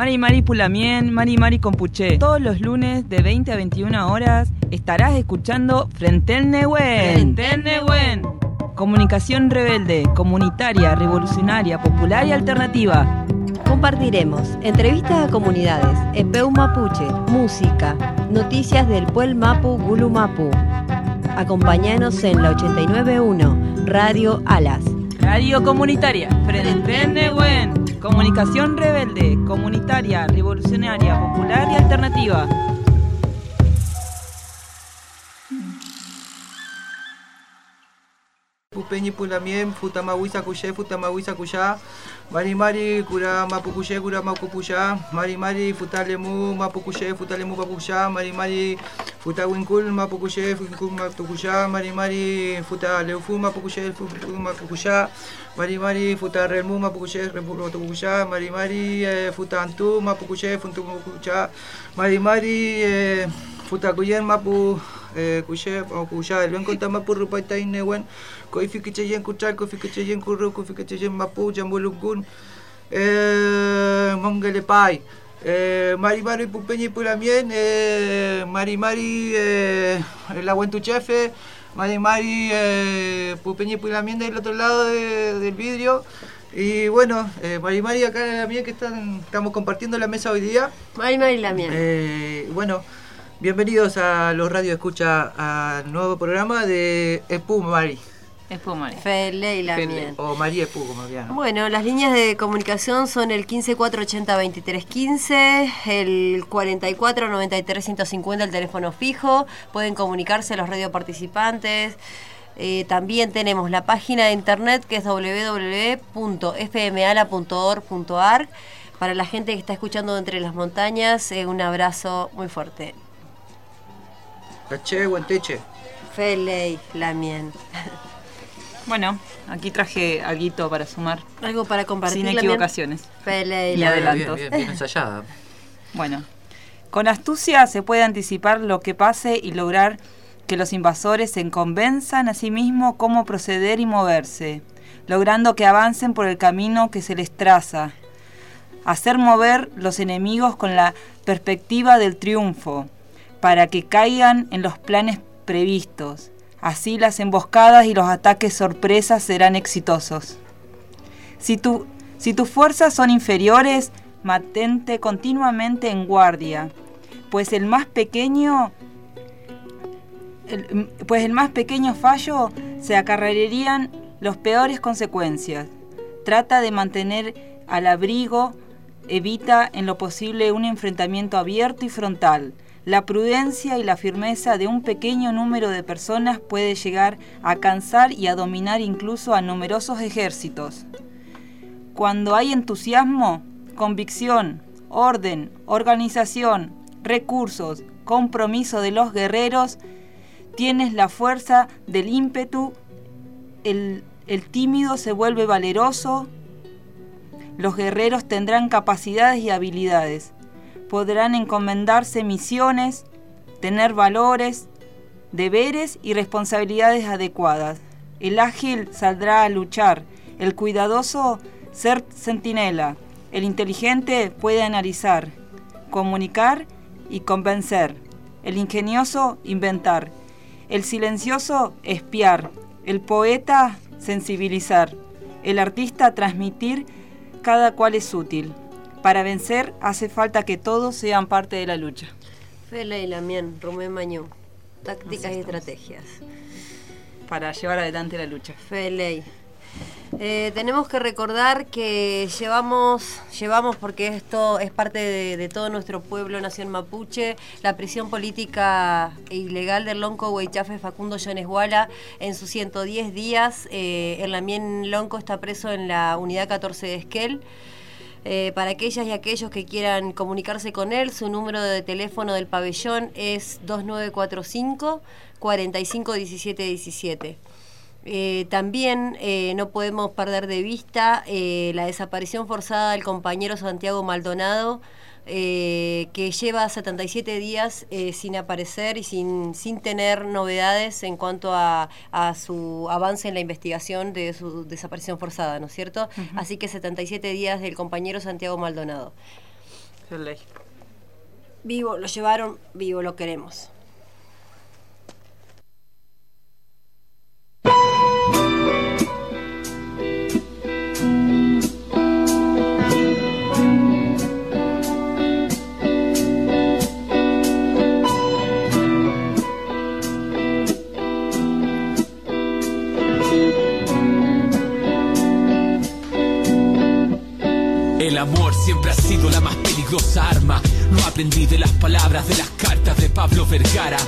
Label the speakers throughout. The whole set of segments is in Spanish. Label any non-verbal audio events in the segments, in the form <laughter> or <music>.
Speaker 1: Mari Mari Pulamien, Mari Mari Compuché. Todos los lunes de 20 a 21 horas estarás escuchando Frente al Nehuen. Frente al Nehuen. Comunicación rebelde, comunitaria, revolucionaria, popular y alternativa.
Speaker 2: Compartiremos entrevistas a comunidades, Epeu Mapuche, música, noticias del Puel Mapu Gulu Mapu. Acompáñanos en la 891 Radio Alas.
Speaker 1: Radio comunitaria, Frente Nehuen. Comunicación rebelde, comunitaria, revolucionaria, popular y alternativa.
Speaker 3: Pupeñi pulamien, futamawisa kushe, futamawisa kusha, mari mari kura mapukushe, kura mapukusha, mari mari futalemu mapukushe, futalemu mapukusha, mari mari futawinkul mapukushe, winkul mapukusha, mari mari futaleufu mapukushe, fufu mapukusha, mari mari futarelmu mapukushe, rebu mapukusha, mari mari eh, futantu mapukushe, funtu mapukusha, mari mari eh, futakuyen mapu eh, kushe mapukusha, luen konta mapu rupaita inewen, ko ifikicheyen kuchal, ko ifikicheyen kuru, ko ifikicheyen mapu, jambulungun, eh, mongelepay. Eh, Mari Mari Pupeñi Pulamien, eh, Mari Mari eh, la Chefe, Mari Mari eh, Pupeñi Pulamien del otro lado de- del vidrio. Y bueno, eh, Mari Mari acá la mía que están, estamos compartiendo la mesa hoy día.
Speaker 2: Mari Mari la mía.
Speaker 3: Eh, bueno, bienvenidos a los Radio Escucha al nuevo programa de Epu Mari.
Speaker 1: Espumare.
Speaker 2: Fele y la mía.
Speaker 3: O María Epu, como bien.
Speaker 2: Bueno, las líneas de comunicación son el 1548802315, el 449350, el teléfono fijo. Pueden comunicarse los radioparticipantes. Eh, también tenemos la página de internet que es www.fmala.org.ar. Para la gente que está escuchando entre las montañas, eh, un abrazo muy fuerte.
Speaker 3: Caché, Guanteche.
Speaker 2: Fele y la mien.
Speaker 1: Bueno, aquí traje algo para sumar.
Speaker 2: Algo para compartir.
Speaker 1: Sin
Speaker 2: Lamien?
Speaker 1: equivocaciones.
Speaker 2: Fele y
Speaker 1: adelantos.
Speaker 3: Bien, bien ensayada. <laughs>
Speaker 1: Bueno, con astucia se puede anticipar lo que pase y lograr que los invasores se convenzan a sí mismos cómo proceder y moverse, logrando que avancen por el camino que se les traza. Hacer mover los enemigos con la perspectiva del triunfo, para que caigan en los planes previstos. Así las emboscadas y los ataques sorpresas serán exitosos. Si, tu- si tus fuerzas son inferiores, mantente continuamente en guardia, pues el más pequeño pues el más pequeño fallo se acarrearían los peores consecuencias. Trata de mantener al abrigo, evita en lo posible un enfrentamiento abierto y frontal. La prudencia y la firmeza de un pequeño número de personas puede llegar a cansar y a dominar incluso a numerosos ejércitos. Cuando hay entusiasmo, convicción, orden, organización, recursos, compromiso de los guerreros, tienes la fuerza del ímpetu, el, el tímido se vuelve valeroso, los guerreros tendrán capacidades y habilidades, podrán encomendarse misiones, tener valores, deberes y responsabilidades adecuadas. El ágil saldrá a luchar, el cuidadoso ser centinela, el inteligente puede analizar, comunicar y convencer, el ingenioso inventar, el silencioso espiar, el poeta sensibilizar, el artista transmitir, cada cual es útil. Para vencer hace falta que todos sean parte de la lucha.
Speaker 2: Fele y la mien, Rumén Mañú. Tácticas y estrategias.
Speaker 1: Para llevar adelante la lucha.
Speaker 2: Feley. Eh, tenemos que recordar que llevamos, llevamos porque esto es parte de, de todo nuestro pueblo, nación mapuche, la prisión política e ilegal del Lonco Huaychafe Facundo Yonesguala en sus 110 días. Eh, el Lamien Lonco está preso en la unidad 14 de Esquel. Eh, para aquellas y aquellos que quieran comunicarse con él, su número de teléfono del pabellón es 2945 45 17 17. Eh, también eh, no podemos perder de vista eh, la desaparición forzada del compañero Santiago Maldonado, eh, que lleva 77 días eh, sin aparecer y sin, sin tener novedades en cuanto a, a su avance en la investigación de su desaparición forzada, ¿no es cierto? Así que 77 días del compañero Santiago Maldonado.
Speaker 1: Es ley.
Speaker 2: Vivo, lo llevaron, vivo, lo queremos.
Speaker 4: Amor siempre ha sido la más peligrosa arma. No aprendí de las palabras de las cartas de Pablo Vergara.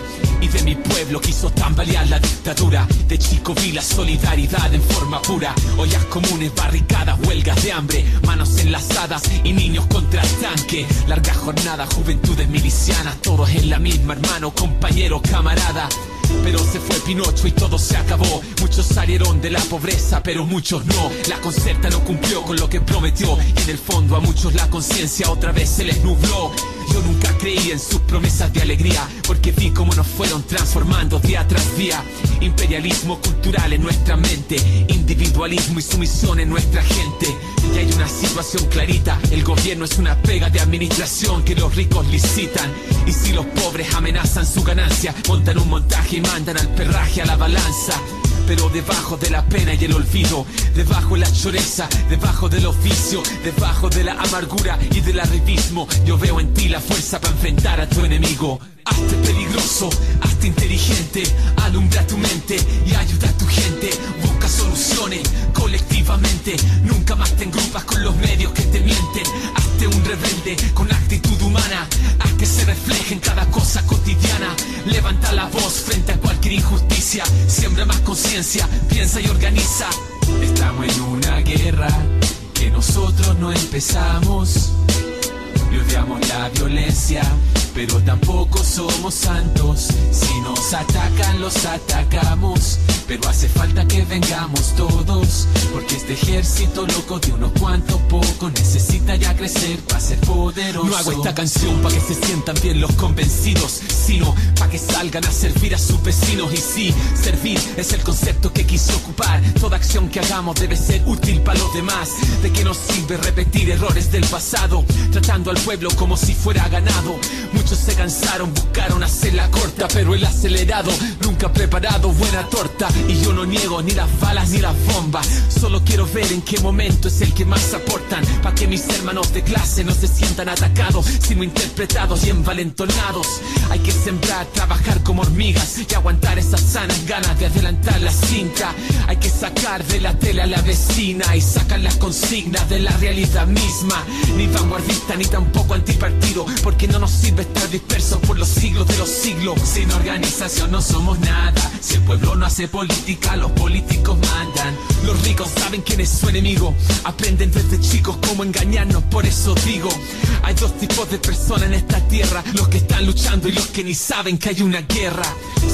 Speaker 4: Y de mi pueblo quiso tambalear la dictadura. De chico vi la solidaridad en forma pura. Ollas comunes, barricadas, huelgas de hambre. Manos enlazadas y niños contra el tanque. Larga jornada, juventudes milicianas. Todos en la misma, hermano, compañero, camarada. Pero se fue Pinocho y todo se acabó. Muchos salieron de la pobreza, pero muchos no. La concerta no cumplió con lo que prometió. Y en el fondo a muchos la conciencia otra vez se les nubló. Yo nunca creí en sus promesas de alegría, porque vi cómo nos fueron transformando día tras día. Imperialismo cultural en nuestra mente, individualismo y sumisión en nuestra gente. Y hay una situación clarita, el gobierno es una pega de administración que los ricos licitan. Y si los pobres amenazan su ganancia, montan un montaje y mandan al perraje a la balanza pero debajo de la pena y el olvido, debajo de la choreza, debajo del oficio, debajo de la amargura y del arribismo, yo veo en ti la fuerza para enfrentar a tu enemigo. Hazte peligroso, hazte inteligente, alumbra tu mente y ayuda a tu gente. Busca soluciones colectivamente, nunca más te engrupas con los medios que te mienten. Un rebelde con actitud humana, haz que se refleje en cada cosa cotidiana. Levanta la voz frente a cualquier injusticia, siembra más conciencia, piensa y organiza. Estamos en una guerra que nosotros no empezamos. Y odiamos la violencia pero tampoco somos santos. Si nos atacan, los atacamos. Pero hace falta que vengamos todos, porque este ejército loco de unos cuantos pocos necesita ya crecer para ser poderoso. No hago esta canción para que se sientan bien los convencidos, sino para que salgan a servir a sus vecinos. Y sí, servir es el concepto que quise ocupar. Toda acción que hagamos debe ser útil para los demás. ¿De qué nos sirve repetir errores del pasado, tratando al pueblo como si fuera ganado? Muchos se cansaron, buscaron hacerla corta, pero el acelerado nunca ha preparado buena torta. Y yo no niego ni las balas ni las bombas, solo quiero ver en qué momento es el que más aportan, para que mis hermanos de clase no se sientan atacados, sino interpretados y envalentonados. Hay que sembrar, trabajar como hormigas y aguantar esas sanas ganas de adelantar la cinta. Hay que sacar de la tele a la vecina y sacar las consignas de la realidad misma. Ni vanguardista ni tampoco antipartido, porque no nos sirve estar dispersos por los siglos de los siglos. Sin organización no somos nada. Si el pueblo no hace política, los políticos mandan. Los ricos saben quién es su enemigo. Aprenden desde chicos cómo engañarnos, por eso digo. Hay dos tipos de personas en esta tierra: los que están luchando y los que ni saben que hay una guerra.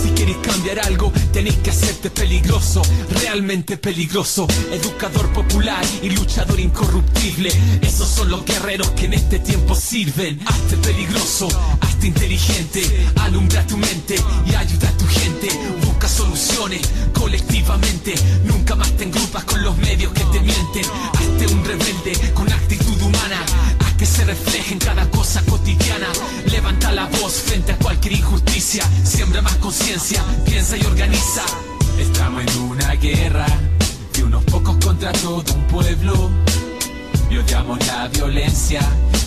Speaker 4: Si queréis cambiar algo, tenéis que hacerte peligroso, realmente peligroso. Educador popular y luchador incorruptible. Esos son los guerreros que en este tiempo sirven. Hazte peligroso, hazte inteligente, alumbra tu mente y ayuda a tu gente. Busca soluciones colectivamente, nunca más te engrupas con los medios que te mienten. Hazte un rebelde con actitud humana, haz que se refleje en cada cosa cotidiana. Levanta la voz frente a cualquier injusticia, siembra más conciencia, piensa y organiza. Estamos en una guerra de unos pocos contra todo un pueblo. Y odiamos la violencia,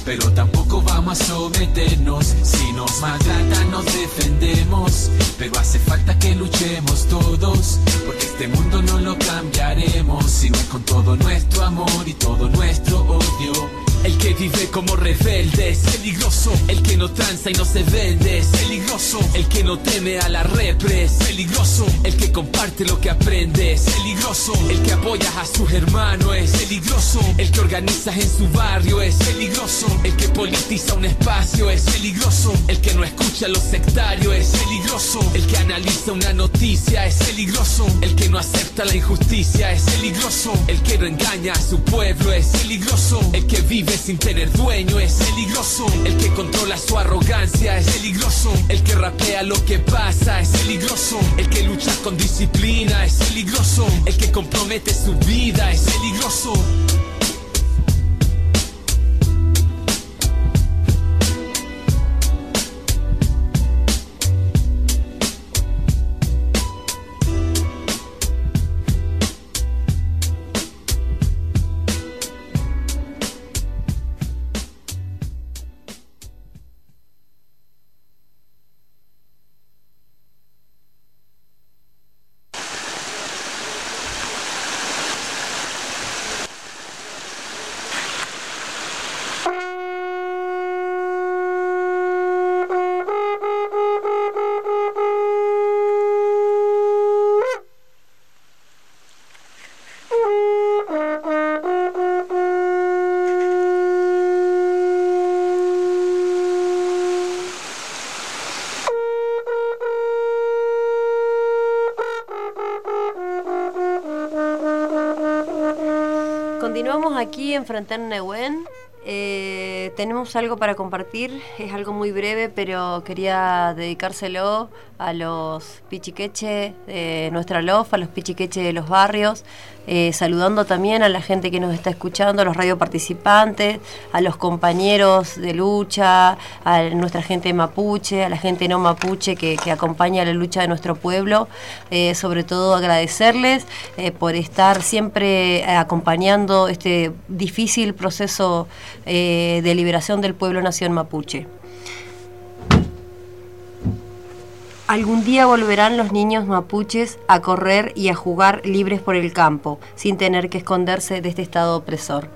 Speaker 4: pero tampoco vamos a someternos. Si nos maltratan, nos defendemos. Pero hace falta que luchemos todos, porque este mundo no lo cambiaremos, sino con todo nuestro amor y todo nuestro odio. El que vive como rebelde es peligroso. El que no tranza y no se vende es peligroso. El que no teme a la repre es peligroso. El que comparte lo que aprende es peligroso. El que apoya a sus hermanos es peligroso. El que organiza en su barrio es peligroso. El que politiza un espacio es peligroso. El que no escucha a los sectarios es peligroso. El que analiza una noticia es peligroso. El que no acepta la injusticia es peligroso. El que no engaña a su pueblo es peligroso. El que vive sin tener dueño es peligroso. El que controla su arrogancia es peligroso. El que rapea lo que pasa es peligroso. El que lucha con disciplina es peligroso. El que compromete su vida es peligroso.
Speaker 2: Aquí en Frontera Nehuen. Eh, tenemos algo para compartir, es algo muy breve, pero quería dedicárselo a los pichiqueche de nuestra LOF, a los pichiqueche de los barrios, eh, saludando también a la gente que nos está escuchando, a los radioparticipantes, a los compañeros de lucha, a nuestra gente mapuche, a la gente no mapuche que, acompaña la lucha de nuestro pueblo. Eh, sobre todo agradecerles por estar siempre acompañando este difícil proceso de liberación del pueblo nación mapuche. Algún día volverán los niños mapuches a correr y a jugar libres por el campo, sin tener que esconderse de este estado opresor.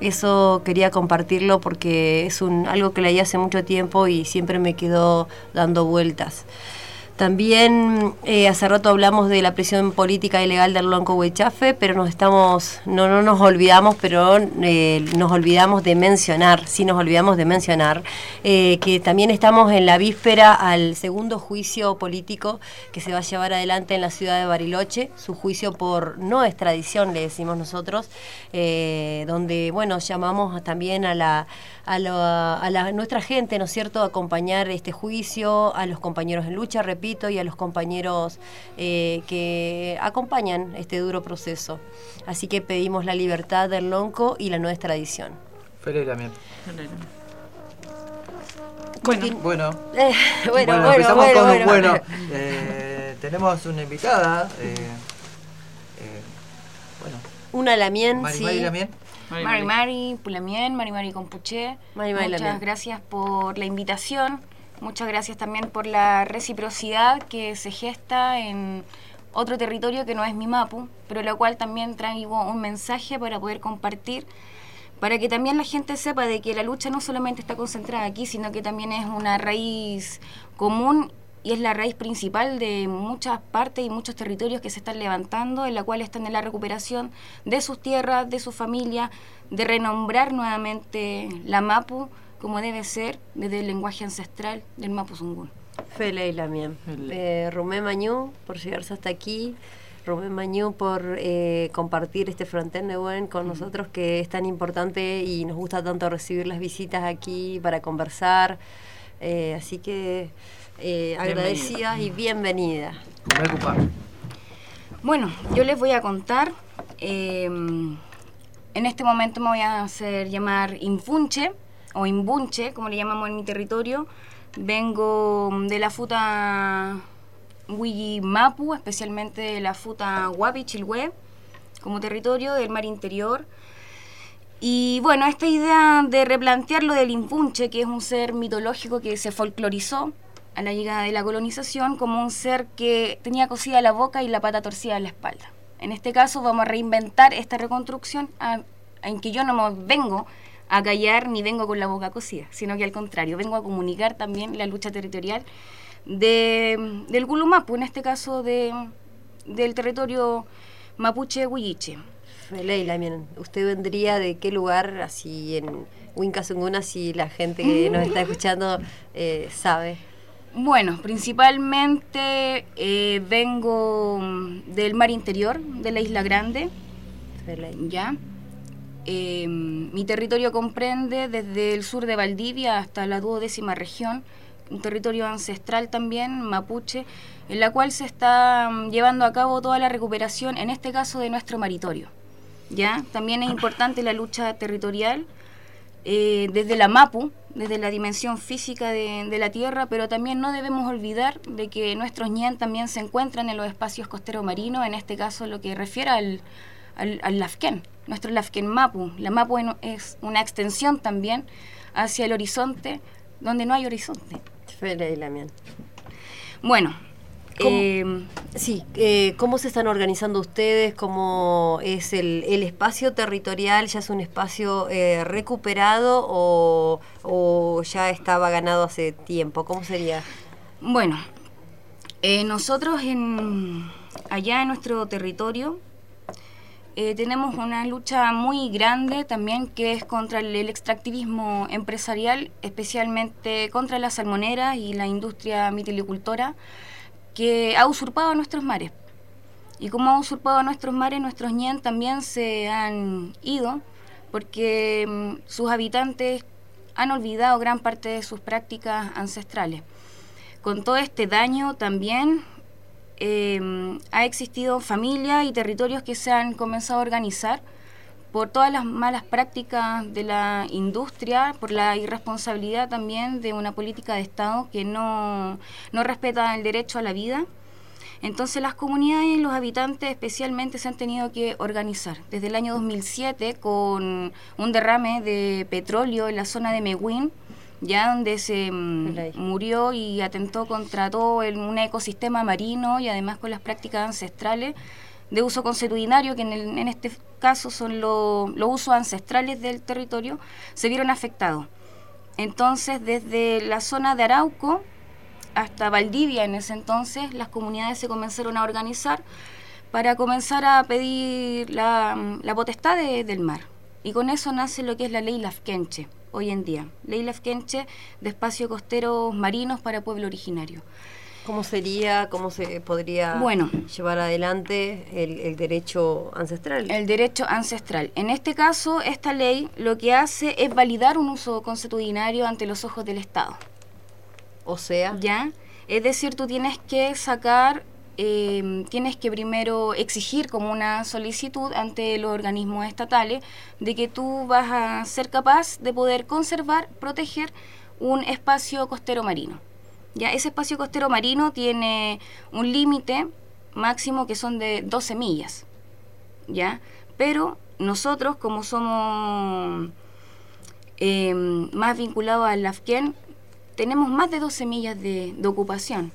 Speaker 2: Eso quería compartirlo porque es un, algo que leí hace mucho tiempo y siempre me quedó dando vueltas. También eh, hace rato hablamos de la prisión política ilegal del Lonco Huechafe, pero nos estamos, no, no nos olvidamos, pero eh, nos olvidamos de mencionar, sí nos olvidamos de mencionar, eh, que también estamos en la víspera al segundo juicio político que se va a llevar adelante en la ciudad de Bariloche, su juicio por no extradición, le decimos nosotros, donde, bueno, llamamos también a la a, la, nuestra gente, ¿no es cierto?, acompañar este juicio, a los compañeros en lucha, repito, y a los compañeros eh, que acompañan este duro proceso. Así que pedimos la libertad del lonco y la nueva extradición.
Speaker 3: Feliz también.
Speaker 2: Bueno,
Speaker 3: bueno, <laughs>
Speaker 2: eh, bueno,
Speaker 3: bueno, empezamos con un bueno. Eh, tenemos una invitada. bueno.
Speaker 2: Una Lamien,
Speaker 3: Mari,
Speaker 2: sí.
Speaker 3: Mari Lamien.
Speaker 5: Mari Mari, Pulamien, Mari Mari Compuché. Muchas gracias por la invitación. Muchas gracias también por la reciprocidad que se gesta en otro territorio que no es mi Mapu, pero lo cual también traigo un mensaje para poder compartir, para que también la gente sepa de que la lucha no solamente está concentrada aquí, sino que también es una raíz común y es la raíz principal de muchas partes y muchos territorios que se están levantando, en la cual están en la recuperación de sus tierras, de su familia, de renombrar nuevamente la Mapu como debe ser desde el lenguaje ancestral del Mapu Zungún.
Speaker 2: Fele y la Eh, Rumé Mañú por llegarse hasta aquí. Rumé Mañú por eh, compartir este frontén de buen con nosotros que es tan importante y nos gusta tanto recibir las visitas aquí para conversar. Eh, así que eh, agradecida y bienvenida.
Speaker 5: Bueno, yo les voy a contar. Em, en este momento me voy a hacer llamar Infunche o Imbunche, como le llamamos en mi territorio. Vengo de la futa Mapu, especialmente de la futa Huapi Chilhue, como territorio del mar interior. Y bueno, esta idea de replantear lo del Impunche, que es un ser mitológico que se folclorizó a la llegada de la colonización como un ser que tenía cosida la boca y la pata torcida en la espalda. En este caso vamos a reinventar esta reconstrucción en que yo no me vengo a callar ni vengo con la boca cosida, sino que al contrario, vengo a comunicar también la lucha territorial de, del Gulumapu, en este caso de, del territorio mapuche-huilliche.
Speaker 2: Leila, miren, ¿usted vendría de qué lugar, así en Wincasunguna, si la gente que nos está escuchando eh, sabe?
Speaker 5: Bueno, principalmente eh, vengo del mar interior, de la Isla Grande. ¿Ya? Eh, mi territorio comprende desde el sur de Valdivia hasta la duodécima región, un territorio ancestral también, mapuche, en la cual se está mm, llevando a cabo toda la recuperación, en este caso de nuestro maritorio. ¿Ya? También es importante la lucha territorial eh, desde la MAPU, desde la dimensión física de, la Tierra, pero también no debemos olvidar de que nuestros ñen también se encuentran en los espacios costeros marinos, en este caso lo que refiere al, al, Lafken, nuestro Lafken Mapu. La Mapu es una extensión también hacia el horizonte, donde no hay horizonte. Bueno,
Speaker 2: eh, sí, eh, ¿cómo se están organizando ustedes? ¿Cómo es el, espacio territorial? ¿Ya es un espacio eh, recuperado o, ya estaba ganado hace tiempo? ¿Cómo sería?
Speaker 5: Bueno, nosotros en, allá en nuestro territorio tenemos una lucha muy grande también que es contra el, extractivismo empresarial, especialmente contra la salmonera y la industria mitilicultora que ha usurpado nuestros mares. Y como ha usurpado nuestros mares, nuestros ñen también se han ido porque mm, sus habitantes han olvidado gran parte de sus prácticas ancestrales. Con todo este daño también eh, ha existido familias y territorios que se han comenzado a organizar por todas las malas prácticas de la industria, por la irresponsabilidad también de una política de Estado que no, no respeta el derecho a la vida. Entonces las comunidades y los habitantes especialmente se han tenido que organizar. Desde el año 2007 con un derrame de petróleo en la zona de Mehuín, ya donde se mm, murió y atentó contra todo el, un ecosistema marino y además con las prácticas ancestrales de uso consuetudinario, que en, en este caso son los usos ancestrales del territorio, se vieron afectados. Entonces, desde la zona de Arauco hasta Valdivia en ese entonces, las comunidades se comenzaron a organizar para comenzar a pedir la, la potestad del mar. Y con eso nace lo que es la ley Lafkenche hoy en día. Ley Lafkenche de espacios costeros marinos para pueblo originario.
Speaker 2: ¿Cómo sería, cómo se podría
Speaker 5: bueno,
Speaker 2: llevar adelante el, el, derecho ancestral?
Speaker 5: El derecho ancestral. En este caso, esta ley lo que hace es validar un uso consuetudinario ante los ojos del Estado.
Speaker 2: O sea.
Speaker 5: ¿Ya? Es decir, tú tienes que sacar, eh, tienes que primero exigir como una solicitud ante los organismos estatales de que tú vas a ser capaz de poder conservar, proteger un espacio costero marino. Ya, ese espacio costero marino tiene un límite máximo que son de 12 millas. ¿Ya? Pero nosotros, como somos eh, más vinculados al Afken, tenemos más de 12 millas de, ocupación.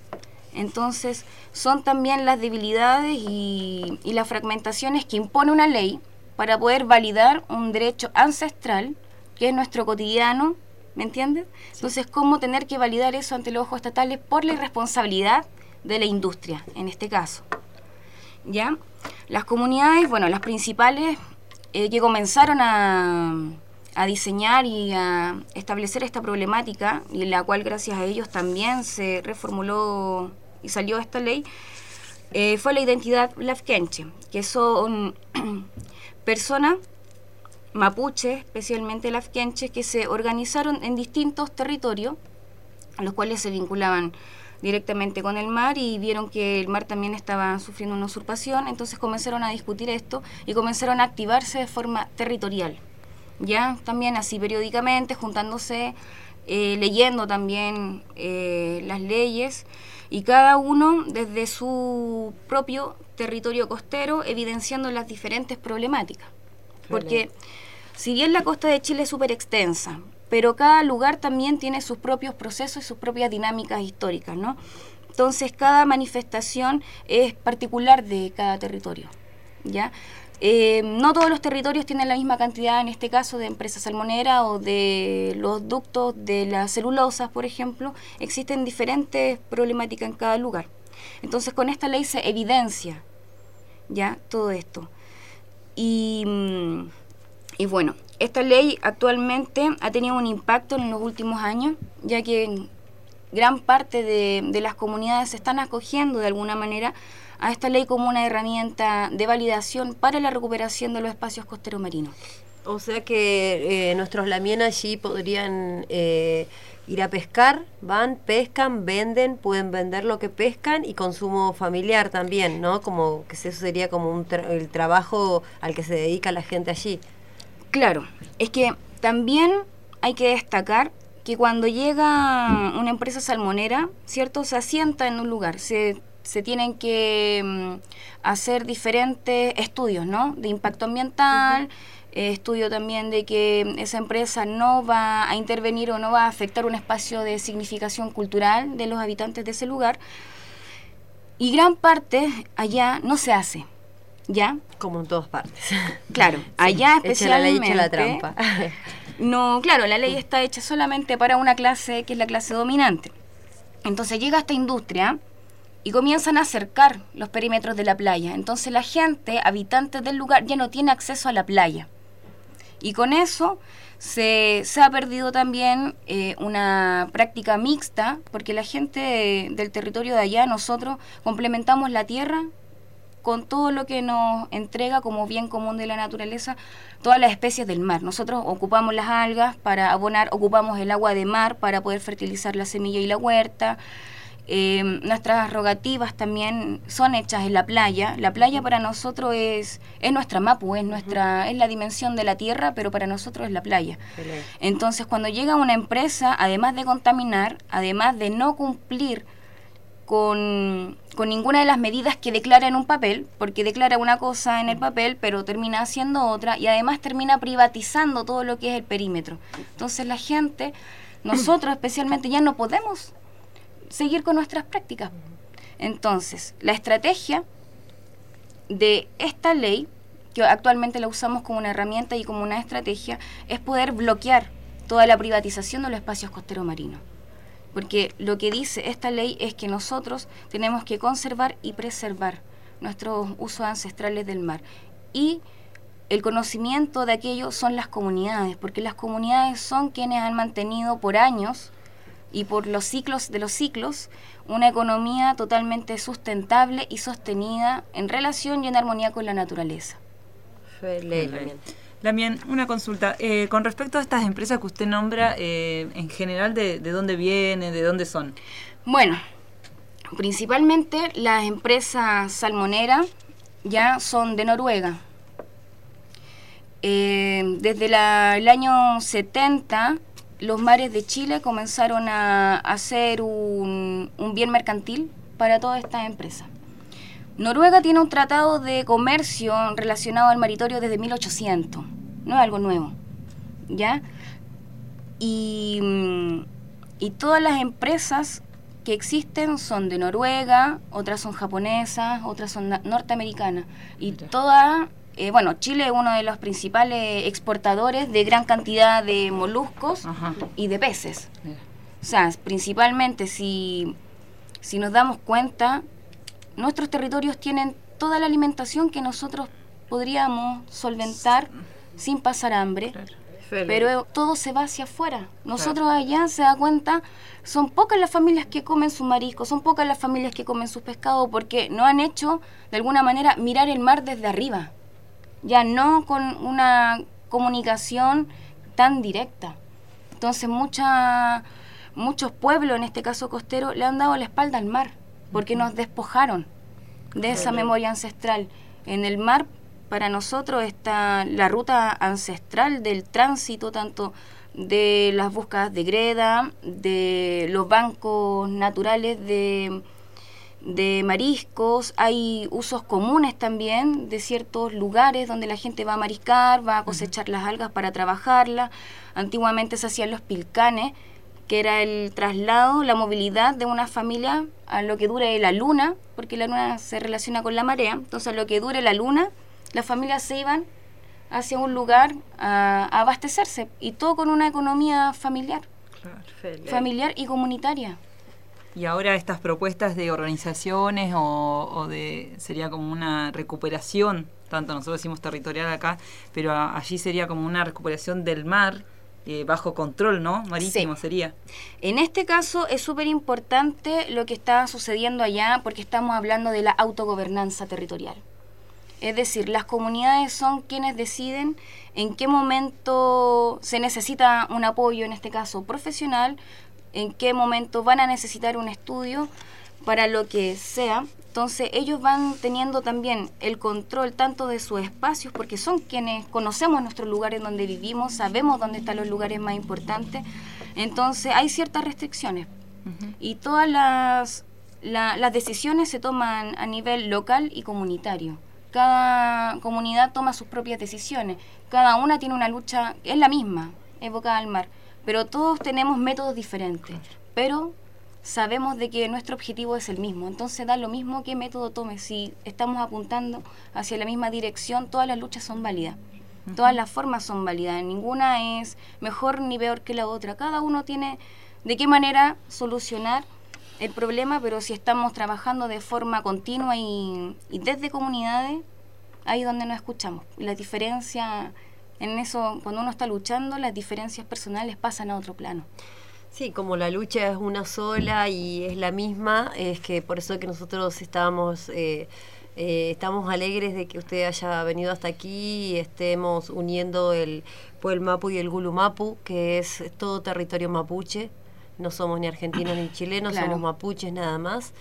Speaker 5: Entonces, son también las debilidades y, y las fragmentaciones que impone una ley para poder validar un derecho ancestral, que es nuestro cotidiano, ¿me entiendes? Entonces, ¿cómo tener que validar eso ante los ojos estatales por la irresponsabilidad de la industria, en este caso? ¿Ya? Las comunidades, bueno, las principales eh, que comenzaron a, a, diseñar y a establecer esta problemática, y la cual gracias a ellos también se reformuló y salió esta ley, eh, fue la identidad lafkenche, que son <clears throat> personas mapuche, especialmente lafkenches, que se organizaron en distintos territorios, los cuales se vinculaban directamente con el mar y vieron que el mar también estaba sufriendo una usurpación, entonces comenzaron a discutir esto y comenzaron a activarse de forma territorial, ya también así periódicamente, juntándose, eh, leyendo también eh, las leyes y cada uno desde su propio territorio costero evidenciando las diferentes problemáticas. Porque si bien la costa de Chile es súper extensa, pero cada lugar también tiene sus propios procesos y sus propias dinámicas históricas, ¿no? Entonces cada manifestación es particular de cada territorio, ¿ya? Eh, no todos los territorios tienen la misma cantidad, en este caso, de empresas salmoneras o de los ductos de las celulosas, por ejemplo. Existen diferentes problemáticas en cada lugar. Entonces, con esta ley se evidencia ya todo esto. Y, mm, y bueno, esta ley actualmente ha tenido un impacto en los últimos años, ya que gran parte de, de las comunidades se están acogiendo de alguna manera a esta ley como una herramienta de validación para la recuperación de los espacios costeros marinos.
Speaker 2: O sea que eh, nuestros lamien allí podrían eh, ir a pescar, van, pescan, venden, pueden vender lo que pescan y consumo familiar también, ¿no? Como que eso sería como un tra el trabajo al que se dedica la gente allí.
Speaker 5: Claro, es que también hay que destacar que cuando llega una empresa salmonera, ¿cierto? Se asienta en un lugar, se se tienen que mm, hacer diferentes estudios, ¿no? De impacto ambiental, eh, estudio también de que esa empresa no va a intervenir o no va a afectar un espacio de significación cultural de los habitantes de ese lugar. Y gran parte allá no se hace, ¿ya?
Speaker 2: Como en todas partes. <laughs>
Speaker 5: Claro, allá especialmente...
Speaker 2: la ley, la trampa. <laughs>
Speaker 5: no, claro, la ley está hecha solamente para una clase que es la clase dominante. Entonces llega esta industria y comienzan a acercar los perímetros de la playa. Entonces la gente, habitantes del lugar, ya no tiene acceso a la playa. Y con eso se, se ha perdido también eh, una práctica mixta, porque la gente del territorio de allá, nosotros complementamos la tierra con todo lo que nos entrega como bien común de la naturaleza todas las especies del mar. Nosotros ocupamos las algas para abonar, ocupamos el agua de mar para poder fertilizar la semilla y la huerta. Eh, nuestras rogativas también son hechas en la playa. La playa para nosotros es, es nuestra mapu, es, nuestra, es la dimensión de la tierra, pero para nosotros es la playa. Entonces, cuando llega una empresa, además de contaminar, además de no cumplir con, con, ninguna de las medidas que declara en un papel, porque declara una cosa en el papel, pero termina haciendo otra, y además termina privatizando todo lo que es el perímetro. Entonces la gente, nosotros especialmente, ya no podemos seguir con nuestras prácticas. Entonces, la estrategia de esta ley, que actualmente la usamos como una herramienta y como una estrategia, es poder bloquear toda la privatización de los espacios costeros marinos. Porque lo que dice esta ley es que nosotros tenemos que conservar y preservar nuestros usos ancestrales del mar. Y el conocimiento de aquello son las comunidades, porque las comunidades son quienes han mantenido por años y por los ciclos de los ciclos una economía totalmente sustentable y sostenida en relación y en armonía con la naturaleza.
Speaker 1: Lamien, una consulta. Eh, con respecto a estas empresas que usted nombra, eh, en general, de, dónde vienen, de dónde son?
Speaker 5: Bueno, principalmente las empresas salmoneras ya son de Noruega. Eh, desde el año 70 los mares de Chile comenzaron a hacer un, bien mercantil para todas estas empresas. Noruega tiene un tratado de comercio relacionado al maritorio desde 1800, no es algo nuevo, ¿ya? Y, y todas las empresas que existen son de Noruega, otras son japonesas, otras son norteamericanas, y todas eh, bueno, Chile es uno de los principales exportadores de gran cantidad de moluscos y de peces. O sea, principalmente si, si nos damos cuenta, nuestros territorios tienen toda la alimentación que nosotros podríamos solventar sin pasar hambre. Pero todo se va hacia afuera. Nosotros allá, se da cuenta, son pocas las familias que comen su marisco, son pocas las familias que comen su pescado porque no han hecho, de alguna manera, mirar el mar desde arriba ya no con una comunicación tan directa. Entonces mucha, muchos pueblos, en este caso costero, le han dado la espalda al mar, porque nos despojaron de esa memoria ancestral. En el mar, para nosotros, está la ruta ancestral del tránsito, tanto de las búsquedas de greda, de los bancos naturales de de mariscos, hay usos comunes también de ciertos lugares donde la gente va a mariscar, va a cosechar las algas para trabajarlas. Antiguamente se hacían los pilcanes, que era el traslado, la movilidad de una familia a lo que dure la luna, porque la luna se relaciona con la marea, entonces a lo que dure la luna, las familias se iban hacia un lugar a, abastecerse, y todo con una economía familiar, familiar y comunitaria.
Speaker 1: Y ahora estas propuestas de organizaciones o, de sería como una recuperación, tanto nosotros decimos territorial acá, pero allí sería como una recuperación del mar eh, bajo control, ¿no? Marítimo sería.
Speaker 5: En este caso es súper importante lo que está sucediendo allá porque estamos hablando de la autogobernanza territorial. Es decir, las comunidades son quienes deciden en qué momento se necesita un apoyo, en este caso profesional, en qué momento van a necesitar un estudio para lo que sea. Entonces ellos van teniendo también el control tanto de sus espacios, porque son quienes conocemos nuestros lugares donde vivimos, sabemos dónde están los lugares más importantes. Entonces hay ciertas restricciones y todas las, las decisiones se toman a nivel local y comunitario. Cada comunidad toma sus propias decisiones, cada una tiene una lucha, es la misma, evocada al mar pero todos tenemos métodos diferentes, pero sabemos de que nuestro objetivo es el mismo, entonces da lo mismo qué método tome, si estamos apuntando hacia la misma dirección, todas las luchas son válidas. Todas las formas son válidas, ninguna es mejor ni peor que la otra. Cada uno tiene de qué manera solucionar el problema, pero si estamos trabajando de forma continua y, y desde comunidades, ahí es donde nos escuchamos. La diferencia en eso, cuando uno está luchando, las diferencias personales pasan a otro plano.
Speaker 2: Sí, como la lucha es una sola y es la misma, es que por eso que nosotros estábamos eh, Eh, estamos alegres de que usted haya venido hasta aquí y estemos uniendo el Puelmapu y el Gulumapu, que es todo territorio mapuche. No somos ni argentinos ni chilenos,
Speaker 5: Claro.
Speaker 2: somos mapuches nada más.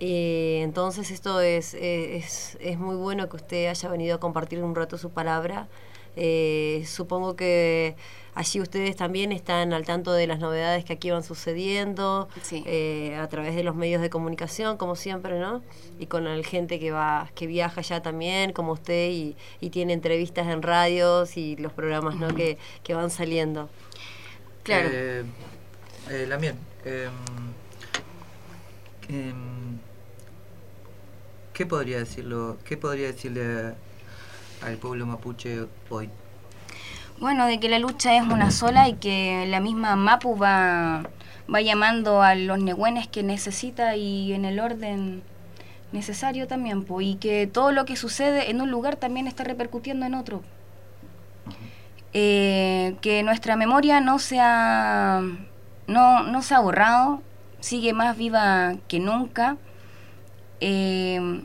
Speaker 2: Eh, entonces esto es, eh, es, es muy bueno que usted haya venido a compartir un rato su palabra. Eh, supongo que allí ustedes también están al tanto de las novedades que aquí van sucediendo
Speaker 5: Sí.
Speaker 2: eh, a través de los medios de comunicación, como siempre, ¿no? Y con la gente que va, que viaja ya también, como usted, y, y tiene entrevistas en radios y los programas, ¿no? que, que van saliendo.
Speaker 5: Claro.
Speaker 3: Eh, eh, Lamien, em, em, ¿qué podría decirlo? ¿Qué podría decirle al pueblo mapuche hoy?
Speaker 5: Bueno, de que la lucha es una sola y que la misma Mapu va, va llamando a los negüenes que necesita y en el orden necesario también, po, y que todo lo que sucede en un lugar también está repercutiendo en otro. Eh, que nuestra memoria no se ha, no, no se borrado, sigue más viva que nunca. Eh,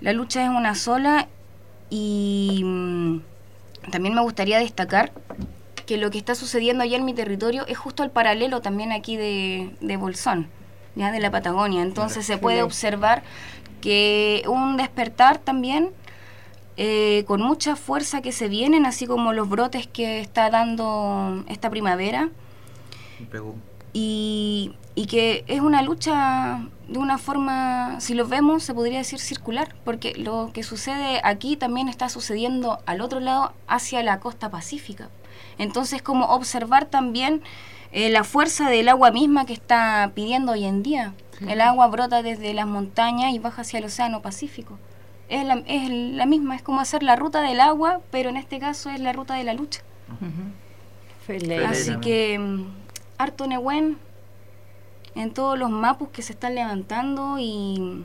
Speaker 5: la lucha es una sola y mm, también me gustaría destacar que lo que está sucediendo allá en mi territorio es justo al paralelo también aquí de, de Bolsón, ya de la Patagonia. Entonces se puede observar que un despertar también eh, con mucha fuerza que se vienen, así como los brotes que está dando esta primavera.
Speaker 3: Pregu-
Speaker 5: y, y que es una lucha de una forma, si lo vemos, se podría decir circular, porque lo que sucede aquí también está sucediendo al otro lado, hacia la costa pacífica. Entonces, como observar también eh, la fuerza del agua misma que está pidiendo hoy en día. El agua brota desde las montañas y baja hacia el océano Pacífico. Es la, es la misma, es como hacer la ruta del agua, pero en este caso es la ruta de la lucha.
Speaker 3: Elena,
Speaker 5: Así que mm, harto Nehuen en todos los mapus que se están levantando y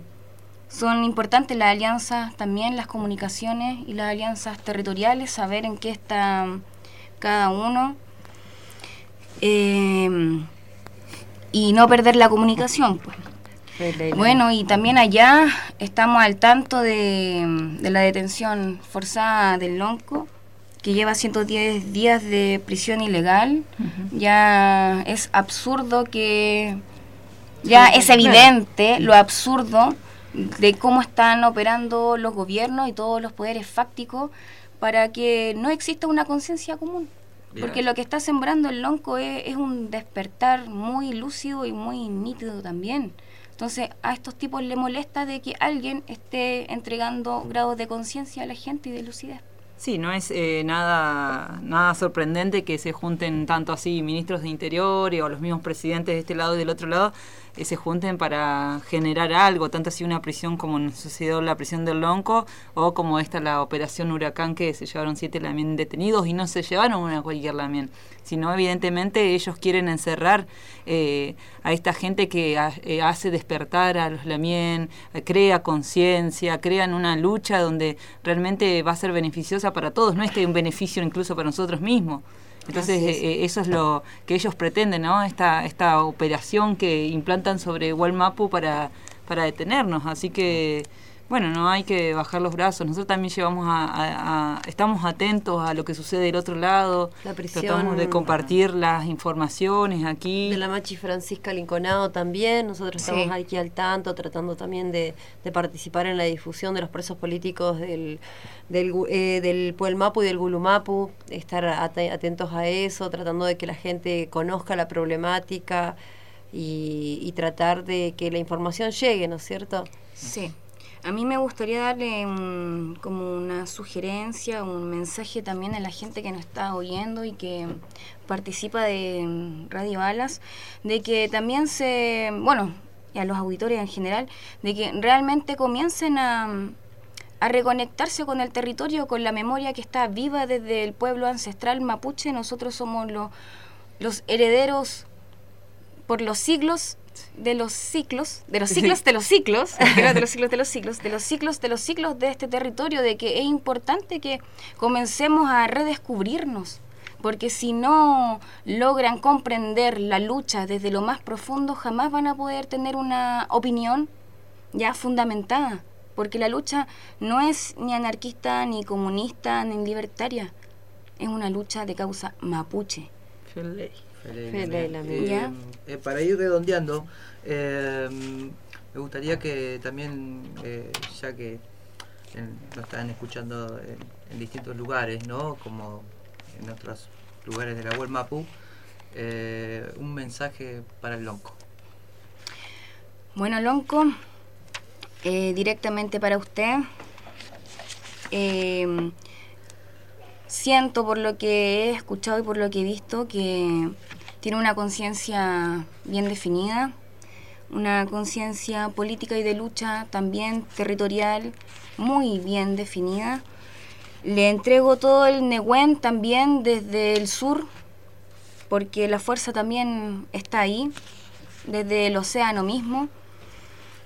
Speaker 5: son importantes las alianzas también, las comunicaciones y las alianzas territoriales, saber en qué está cada uno eh, y no perder la comunicación. Pues. Bueno, y también allá estamos al tanto de, de la detención forzada del Lonco, que lleva 110 días de prisión ilegal. Ya es absurdo que... Ya es evidente lo absurdo de cómo están operando los gobiernos y todos los poderes fácticos para que no exista una conciencia común. Porque lo que está sembrando el lonco es, es un despertar muy lúcido y muy nítido también. Entonces a estos tipos les molesta de que alguien esté entregando grados de conciencia a la gente y de lucidez.
Speaker 1: Sí, no es eh, nada, nada sorprendente que se junten tanto así ministros de Interior y- o los mismos presidentes de este lado y del otro lado, eh, se junten para generar algo, tanto así una prisión como sucedió la prisión del Lonco o como esta la operación Huracán que se llevaron siete lamien detenidos y no se llevaron una cualquier lamien, sino evidentemente ellos quieren encerrar eh, a esta gente que eh, hace despertar a los lamien, eh, crea conciencia, crean una lucha donde realmente va a ser beneficiosa para todos, no es que un beneficio incluso para nosotros mismos. Entonces
Speaker 2: es.
Speaker 1: eh, eh, eso es lo que ellos pretenden, ¿no? Esta, esta operación que implantan sobre Walmapu para, para detenernos. Así que, bueno, no hay que bajar los brazos. Nosotros también llevamos a, a- a- estamos atentos a lo que sucede del otro lado.
Speaker 2: La prisión-
Speaker 1: Tratamos de compartir las informaciones aquí.
Speaker 2: De la Machi Francisca Linconado también, nosotros
Speaker 5: Sí.
Speaker 2: estamos aquí al tanto, tratando también de, de participar en la difusión de los presos políticos del, del, eh, del Puelmapu y del Gulumapu, estar ate- atentos a eso, tratando de que la gente conozca la problemática y, y tratar de que la información llegue, ¿no es cierto?
Speaker 5: Sí. A mí me gustaría darle como una sugerencia, un mensaje también a la gente que nos está oyendo y que participa de Radio Alas, de que también se, bueno, y a los auditores en general, de que realmente comiencen a, reconectarse con el territorio, con la memoria que está viva desde el pueblo ancestral mapuche. Nosotros somos los herederos por los siglos de los ciclos, de los ciclos de los ciclos, <laughs> de los ciclos de los ciclos, de los ciclos de los ciclos de este territorio, de que es importante que comencemos a redescubrirnos, porque si no logran comprender la lucha desde lo más profundo, jamás van a poder tener una opinión ya fundamentada. porque la lucha no es ni anarquista, ni comunista, ni libertaria, es una lucha de causa mapuche.
Speaker 6: Eh,
Speaker 5: ¿Ya?
Speaker 6: eh, para ir redondeando, eh, me gustaría que también, eh, ya que nos están escuchando en, en distintos lugares, ¿no? Como en otros lugares de la web Mapu, eh, un mensaje para el lonco.
Speaker 5: Bueno, Lonco, eh, directamente para usted. Siento por lo que he escuchado y por lo que he visto que tiene una conciencia bien definida, una conciencia política y de lucha también territorial muy bien definida. Le entrego todo el Nehuen también desde el sur, porque la fuerza también está ahí, desde el océano mismo,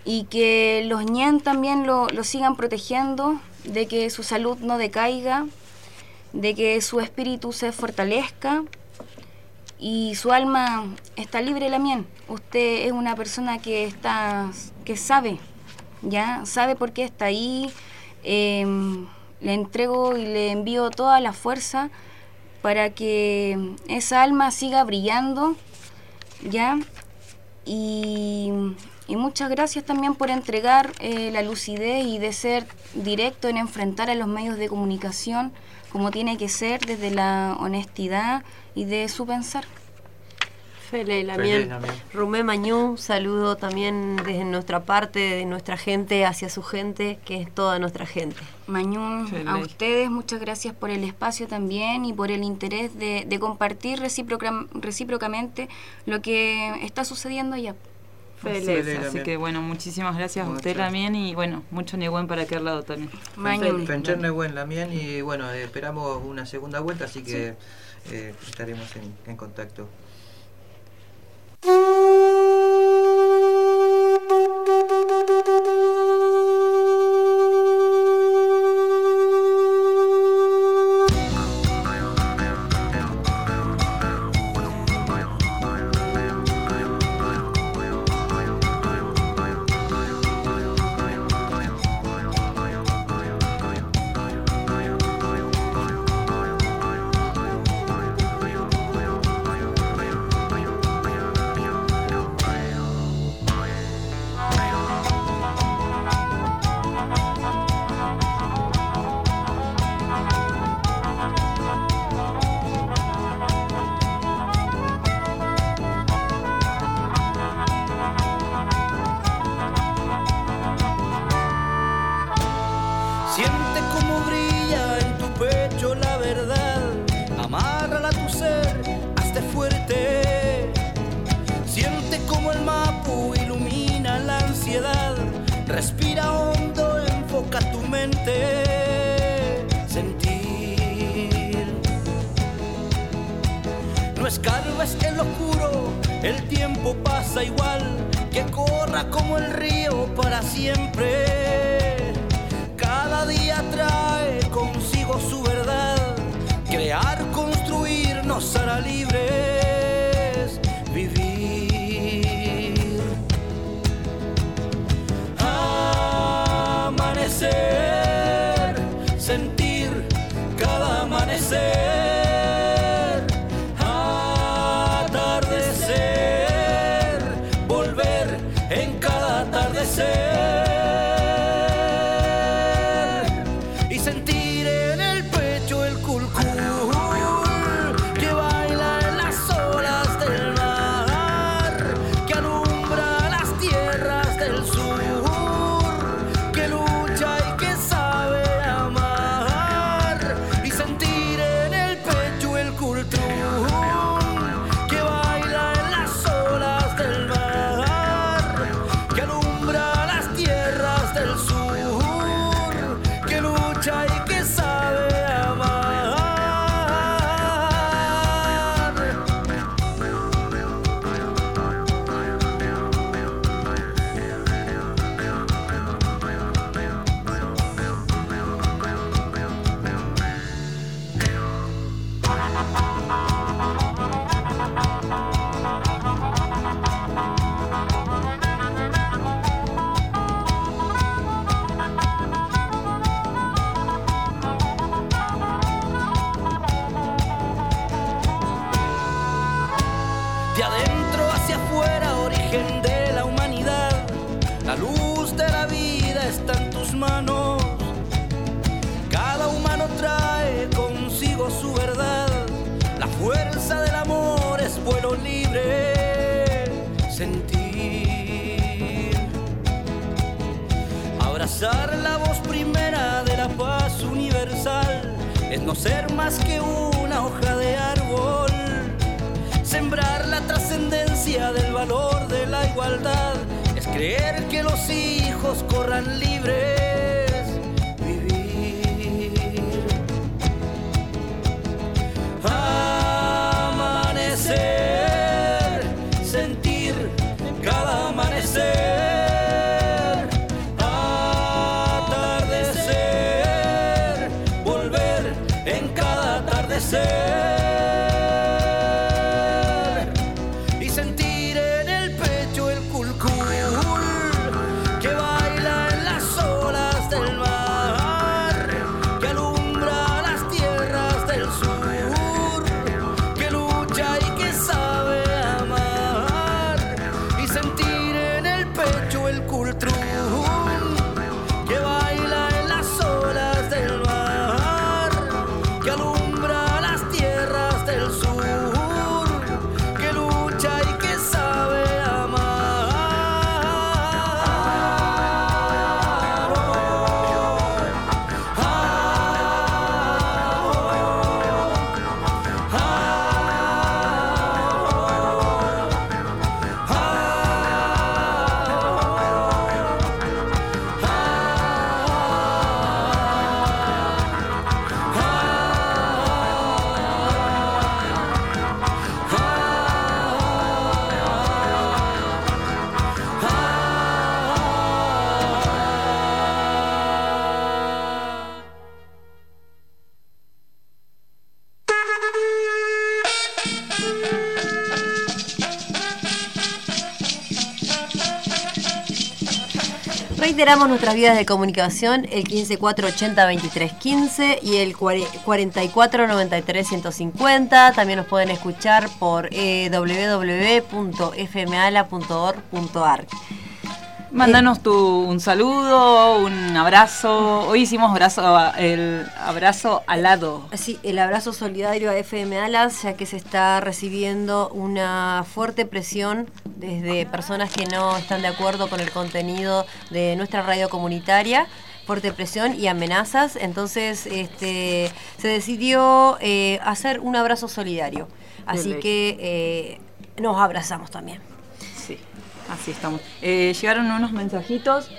Speaker 5: y que los ñen también lo, lo sigan protegiendo, de que su salud no decaiga, de que su espíritu se fortalezca y su alma está libre la mien. Usted es una persona que está que sabe, ya sabe por qué está ahí. em, le entrego y le envío toda la fuerza para que esa alma siga brillando, ya. Y, y muchas gracias también por entregar eh, la lucidez y de ser directo en enfrentar a los medios de comunicación como tiene que ser desde la honestidad y de su pensar.
Speaker 2: Fele, la
Speaker 6: Fele,
Speaker 2: mien.
Speaker 6: la mien.
Speaker 2: Rumé Mañú, saludo también desde nuestra parte, de nuestra gente hacia su gente, que es toda nuestra gente.
Speaker 5: Mañún,
Speaker 1: Qué
Speaker 5: a ustedes muchas gracias por el espacio también y por el interés de, de compartir recíproca- recíprocamente lo que está sucediendo allá.
Speaker 1: Es, así
Speaker 6: también.
Speaker 1: que bueno, muchísimas gracias a usted también y bueno, mucho Nehuen para aquel lado también.
Speaker 5: Mañún.
Speaker 6: Fencherne buen Lamien y bueno, esperamos una segunda vuelta, así que eh, estaremos en, en contacto. <laughs>
Speaker 2: Reiteramos nuestras vías de comunicación, el 15480-2315 y el 4493-150. También nos pueden escuchar por eh, www.fmala.org.ar.
Speaker 1: Mándanos tu, un saludo, un abrazo. Hoy hicimos abrazo, el abrazo alado.
Speaker 2: Sí, el abrazo solidario a FM Alas, ya que se está recibiendo una fuerte presión desde personas que no están de acuerdo con el contenido de nuestra radio comunitaria fuerte presión y amenazas, entonces este, se decidió eh, hacer un abrazo solidario. Así que eh, nos abrazamos también.
Speaker 1: Sí, así estamos. Eh, llegaron unos mensajitos.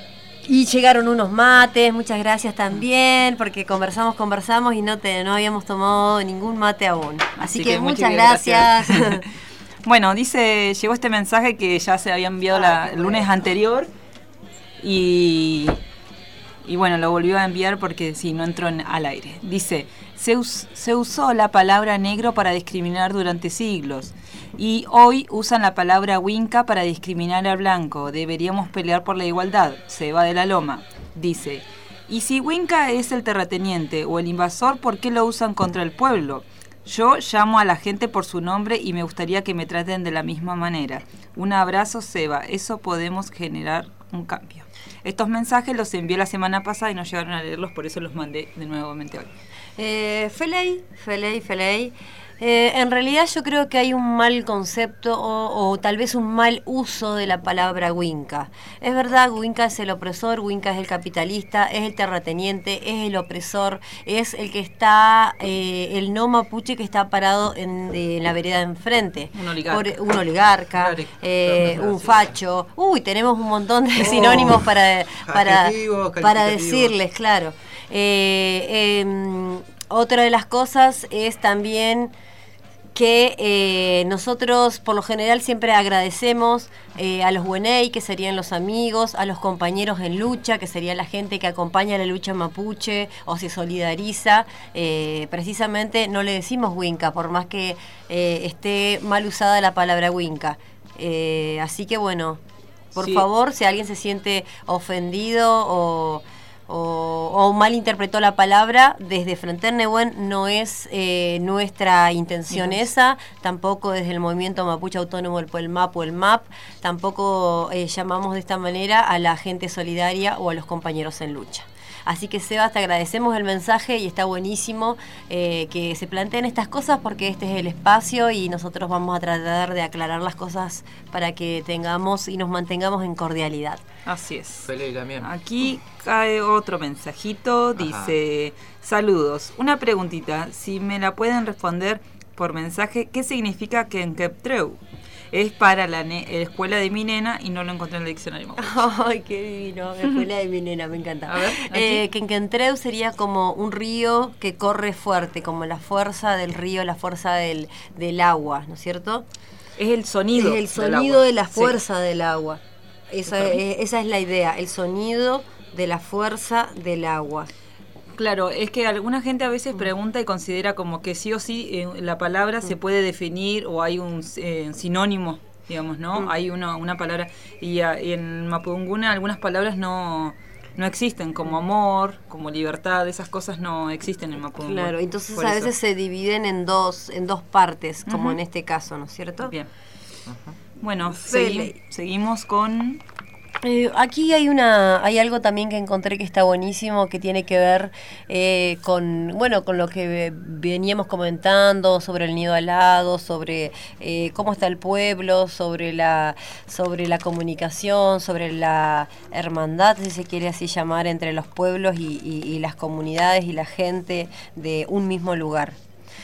Speaker 2: Y llegaron unos mates, muchas gracias también, porque conversamos, conversamos y no te, no habíamos tomado ningún mate aún. Así, que, muchas gracias. <laughs>
Speaker 1: bueno, dice, llegó este mensaje que ya se había enviado la- el lunes anterior y, y bueno, lo volvió a enviar porque sí, no entró en- al aire. Dice, se, us- se usó la palabra negro para discriminar durante siglos y hoy usan la palabra winca para discriminar al blanco. Deberíamos pelear por la igualdad. Se va de la loma. Dice, y si winca es el terrateniente o el invasor, ¿por qué lo usan contra el pueblo? Yo llamo a la gente por su nombre y me gustaría que me traten de la misma manera. Un abrazo, Seba. Eso podemos generar un cambio. Estos mensajes los envié la semana pasada y no llegaron a leerlos, por eso los mandé de nuevamente hoy.
Speaker 2: Eh, Feley, Feley, Feley. Eh, en realidad yo creo que hay un mal concepto o, o tal vez un mal uso de la palabra Winca. Es verdad, Winca es el opresor, Winca es el capitalista, es el terrateniente, es el opresor, es el que está, eh, el no mapuche que está parado en, de- en la vereda de enfrente.
Speaker 1: Un oligarca.
Speaker 2: Por- un oligarca, eh, un facho. Uy, tenemos un montón de
Speaker 3: Oh.
Speaker 2: sinónimos para, para, para decirles, claro. Eh, em, otra de las cosas es también que eh, nosotros por lo general siempre agradecemos eh, a los Buenei, que serían los amigos, a los compañeros en lucha, que sería la gente que acompaña la lucha mapuche o se solidariza. Eh, precisamente no le decimos Winca, por más que eh, esté mal usada la palabra Winca. Eh, así que bueno, por
Speaker 1: Sí.
Speaker 2: favor, si alguien se siente ofendido o, o, o malinterpretó la palabra, desde Frenternehuen no es eh, nuestra intención esa, tampoco desde el movimiento mapuche autónomo, el PUELMAP o el MAP, tampoco eh, llamamos de esta manera a la gente solidaria o a los compañeros en lucha. Así que Sebas, te agradecemos el mensaje y está buenísimo eh, que se planteen estas cosas porque este es el espacio y nosotros vamos a tratar de aclarar las cosas para que tengamos y nos mantengamos en cordialidad.
Speaker 1: Así es.
Speaker 3: Feliz también.
Speaker 1: Aquí cae otro mensajito, dice, saludos, una preguntita, si me la pueden responder por mensaje, ¿qué significa Kenkeptreu? Es para la ne- escuela de mi nena y no lo encontré en el diccionario. <laughs>
Speaker 2: Ay, qué divino, la escuela de mi nena, me encanta.
Speaker 1: A ver,
Speaker 2: eh, Quenquentreu sería como un río que corre fuerte, como la fuerza del río, la fuerza del, del agua, ¿no es cierto?
Speaker 1: Es el sonido.
Speaker 2: Es el sonido de la
Speaker 1: Sí.
Speaker 2: fuerza del agua. Esa es, esa es la idea, el sonido de la fuerza del agua.
Speaker 1: Claro, es que alguna gente a veces pregunta y considera como que sí o sí eh, la palabra se puede definir o hay un eh, sinónimo, digamos, ¿no? Hay una, una palabra y, y en Mapudunguna algunas palabras no, no existen, como amor, como libertad, esas cosas no existen en Mapudunguna.
Speaker 2: Claro, entonces
Speaker 1: Por
Speaker 2: a
Speaker 1: eso.
Speaker 2: veces se dividen en dos, en dos partes, como en este caso, ¿no es cierto?
Speaker 1: Bien. Bueno, segui- seguimos con...
Speaker 2: Eh, aquí hay una, hay algo también que encontré que está buenísimo, que tiene que ver eh, con, bueno, con lo que veníamos comentando sobre el nido alado, sobre eh, cómo está el pueblo, sobre la, sobre la comunicación, sobre la hermandad, si se quiere así llamar, entre los pueblos y, y- y las comunidades y la gente de un mismo lugar.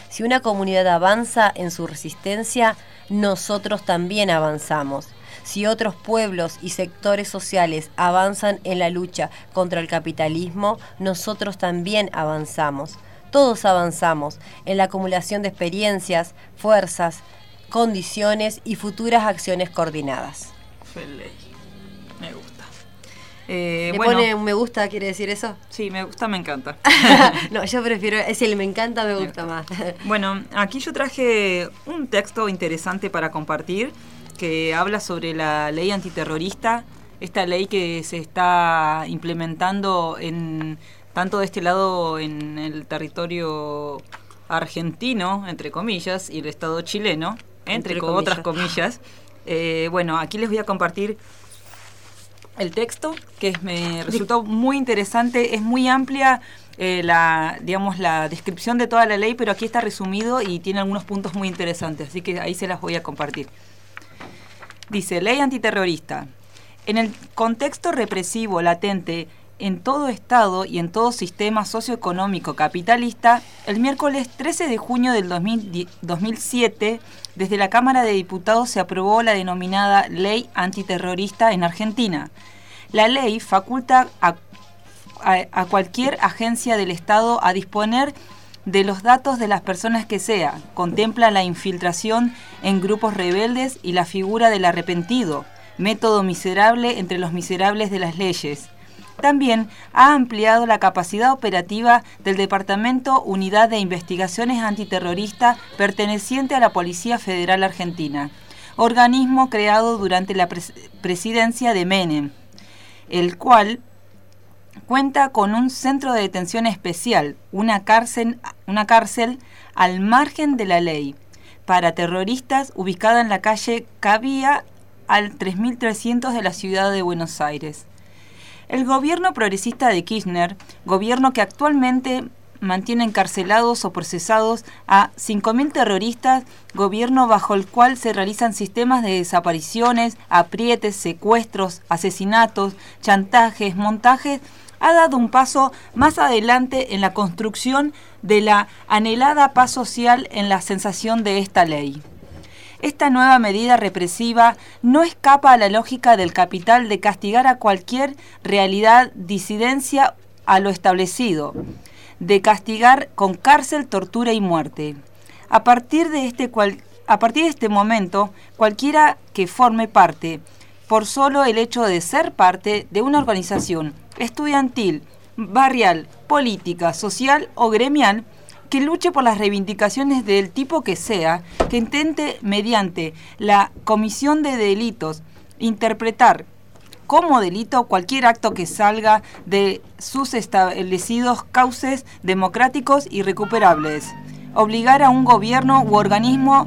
Speaker 2: Si una comunidad avanza en su resistencia, nosotros también avanzamos. Si otros pueblos y sectores sociales avanzan en la lucha contra el capitalismo, nosotros también avanzamos. Todos avanzamos en la acumulación de experiencias, fuerzas, condiciones y futuras acciones coordinadas.
Speaker 1: Fele. Me gusta. Eh,
Speaker 2: ¿Le
Speaker 1: bueno,
Speaker 2: pone un me gusta, quiere decir eso?
Speaker 1: sí, me gusta, me encanta. <laughs>
Speaker 2: no, yo prefiero, es el me encanta, me gusta más.
Speaker 1: Bueno, aquí yo traje un texto interesante para compartir que habla sobre la ley antiterrorista, esta ley que se está implementando en tanto de este lado en el territorio argentino, entre comillas, y el Estado chileno, entre,
Speaker 2: Entre
Speaker 1: co- otras comillas. Eh, bueno, aquí les voy a compartir el texto, que me resultó muy interesante, es muy amplia eh, la, digamos, la descripción de toda la ley, pero aquí está resumido y tiene algunos puntos muy interesantes, así que ahí se las voy a compartir. Dice, ley antiterrorista. En el contexto represivo latente en todo Estado y en todo sistema socioeconómico capitalista, el miércoles 13 de junio del 2000 2007, desde la Cámara de Diputados se aprobó la denominada Ley Antiterrorista en Argentina. La ley faculta a- a cualquier agencia del Estado a disponer de los datos de las personas que sea, contempla la infiltración en grupos rebeldes y la figura del arrepentido, método miserable entre los miserables de las leyes. También ha ampliado la capacidad operativa del Departamento Unidad de Investigaciones Antiterrorista perteneciente a la Policía Federal Argentina, organismo creado durante la pres- presidencia de Menem, el cual cuenta con un centro de detención especial, una cárcel, una cárcel al margen de la ley, para terroristas ubicada en la calle Cabía al 3300 de la ciudad de Buenos Aires. El gobierno progresista de Kirchner, gobierno que actualmente mantiene encarcelados o procesados a 5.000 terroristas, gobierno bajo el cual se realizan sistemas de desapariciones, aprietes, secuestros, asesinatos, chantajes, montajes, ha dado un paso más adelante en la construcción de la anhelada paz social en la sensación de esta ley. Esta nueva medida represiva no escapa a la lógica del capital de castigar a cualquier realidad disidencia a lo establecido, de castigar con cárcel, tortura y muerte. A partir de este, a partir de este momento, cualquiera que forme parte, por solo el hecho de ser parte de una organización estudiantil, barrial, política, social o gremial, que luche por las reivindicaciones del tipo que sea, que intente mediante la comisión de delitos interpretar como delito cualquier acto que salga de sus establecidos cauces democráticos y recuperables. Obligar a un gobierno u organismo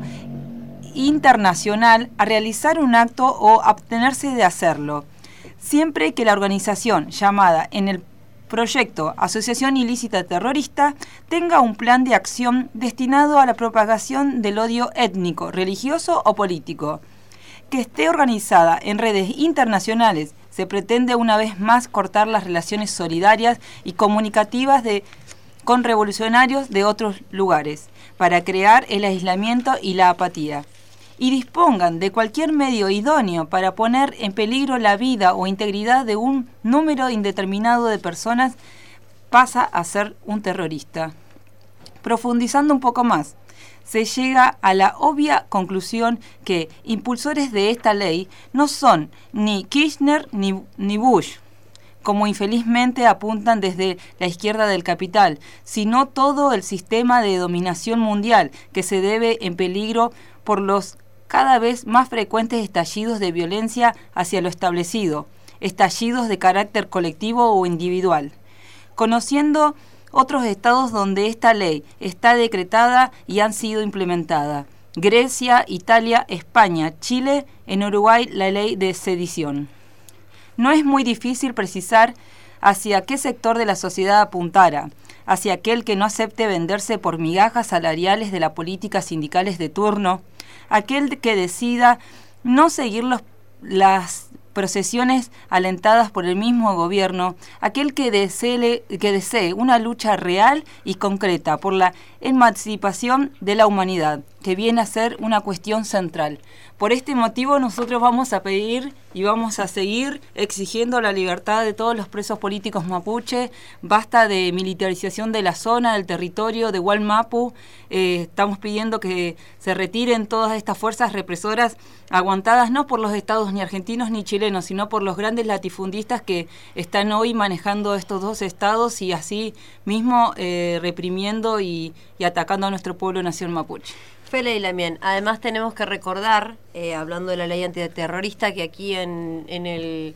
Speaker 1: internacional a realizar un acto o abstenerse de hacerlo, siempre que la organización llamada en el proyecto Asociación Ilícita Terrorista tenga un plan de acción destinado a la propagación del odio étnico, religioso o político, que esté organizada en redes internacionales. Se pretende una vez más cortar las relaciones solidarias y comunicativas de, con revolucionarios de otros lugares, para crear el aislamiento y la apatía y dispongan de cualquier medio idóneo para poner en peligro la vida o integridad de un número indeterminado de personas, pasa a ser un terrorista. Profundizando un poco más, se llega a la obvia conclusión que impulsores de esta ley no son ni Kirchner ni, ni Bush, como infelizmente apuntan desde la izquierda del capital, sino todo el sistema de dominación mundial que se debe en peligro por los cada vez más frecuentes estallidos de violencia hacia lo establecido, estallidos de carácter colectivo o individual. Conociendo otros estados donde esta ley está decretada y han sido implementada. Grecia, Italia, España, Chile, en Uruguay la ley de sedición. No es muy difícil precisar hacia qué sector de la sociedad apuntara, hacia aquel que no acepte venderse por migajas salariales de la política sindicales de turno, aquel que decida no seguir los, las procesiones alentadas por el mismo gobierno, aquel que desee, que desee una lucha real y concreta por la emancipación de la humanidad, que viene a ser una cuestión central. Por este motivo nosotros vamos a pedir y vamos a seguir exigiendo la libertad de todos los presos políticos mapuche, basta de militarización de la zona, del territorio de Hualmapu, eh, estamos pidiendo que se retiren todas estas fuerzas represoras aguantadas no por los estados ni argentinos ni chilenos, sino por los grandes latifundistas que están hoy manejando estos dos estados y así mismo eh, reprimiendo y, y atacando a nuestro pueblo nación mapuche.
Speaker 2: Fele y Lamien, además tenemos que recordar, eh, hablando de la ley antiterrorista, que aquí en, en el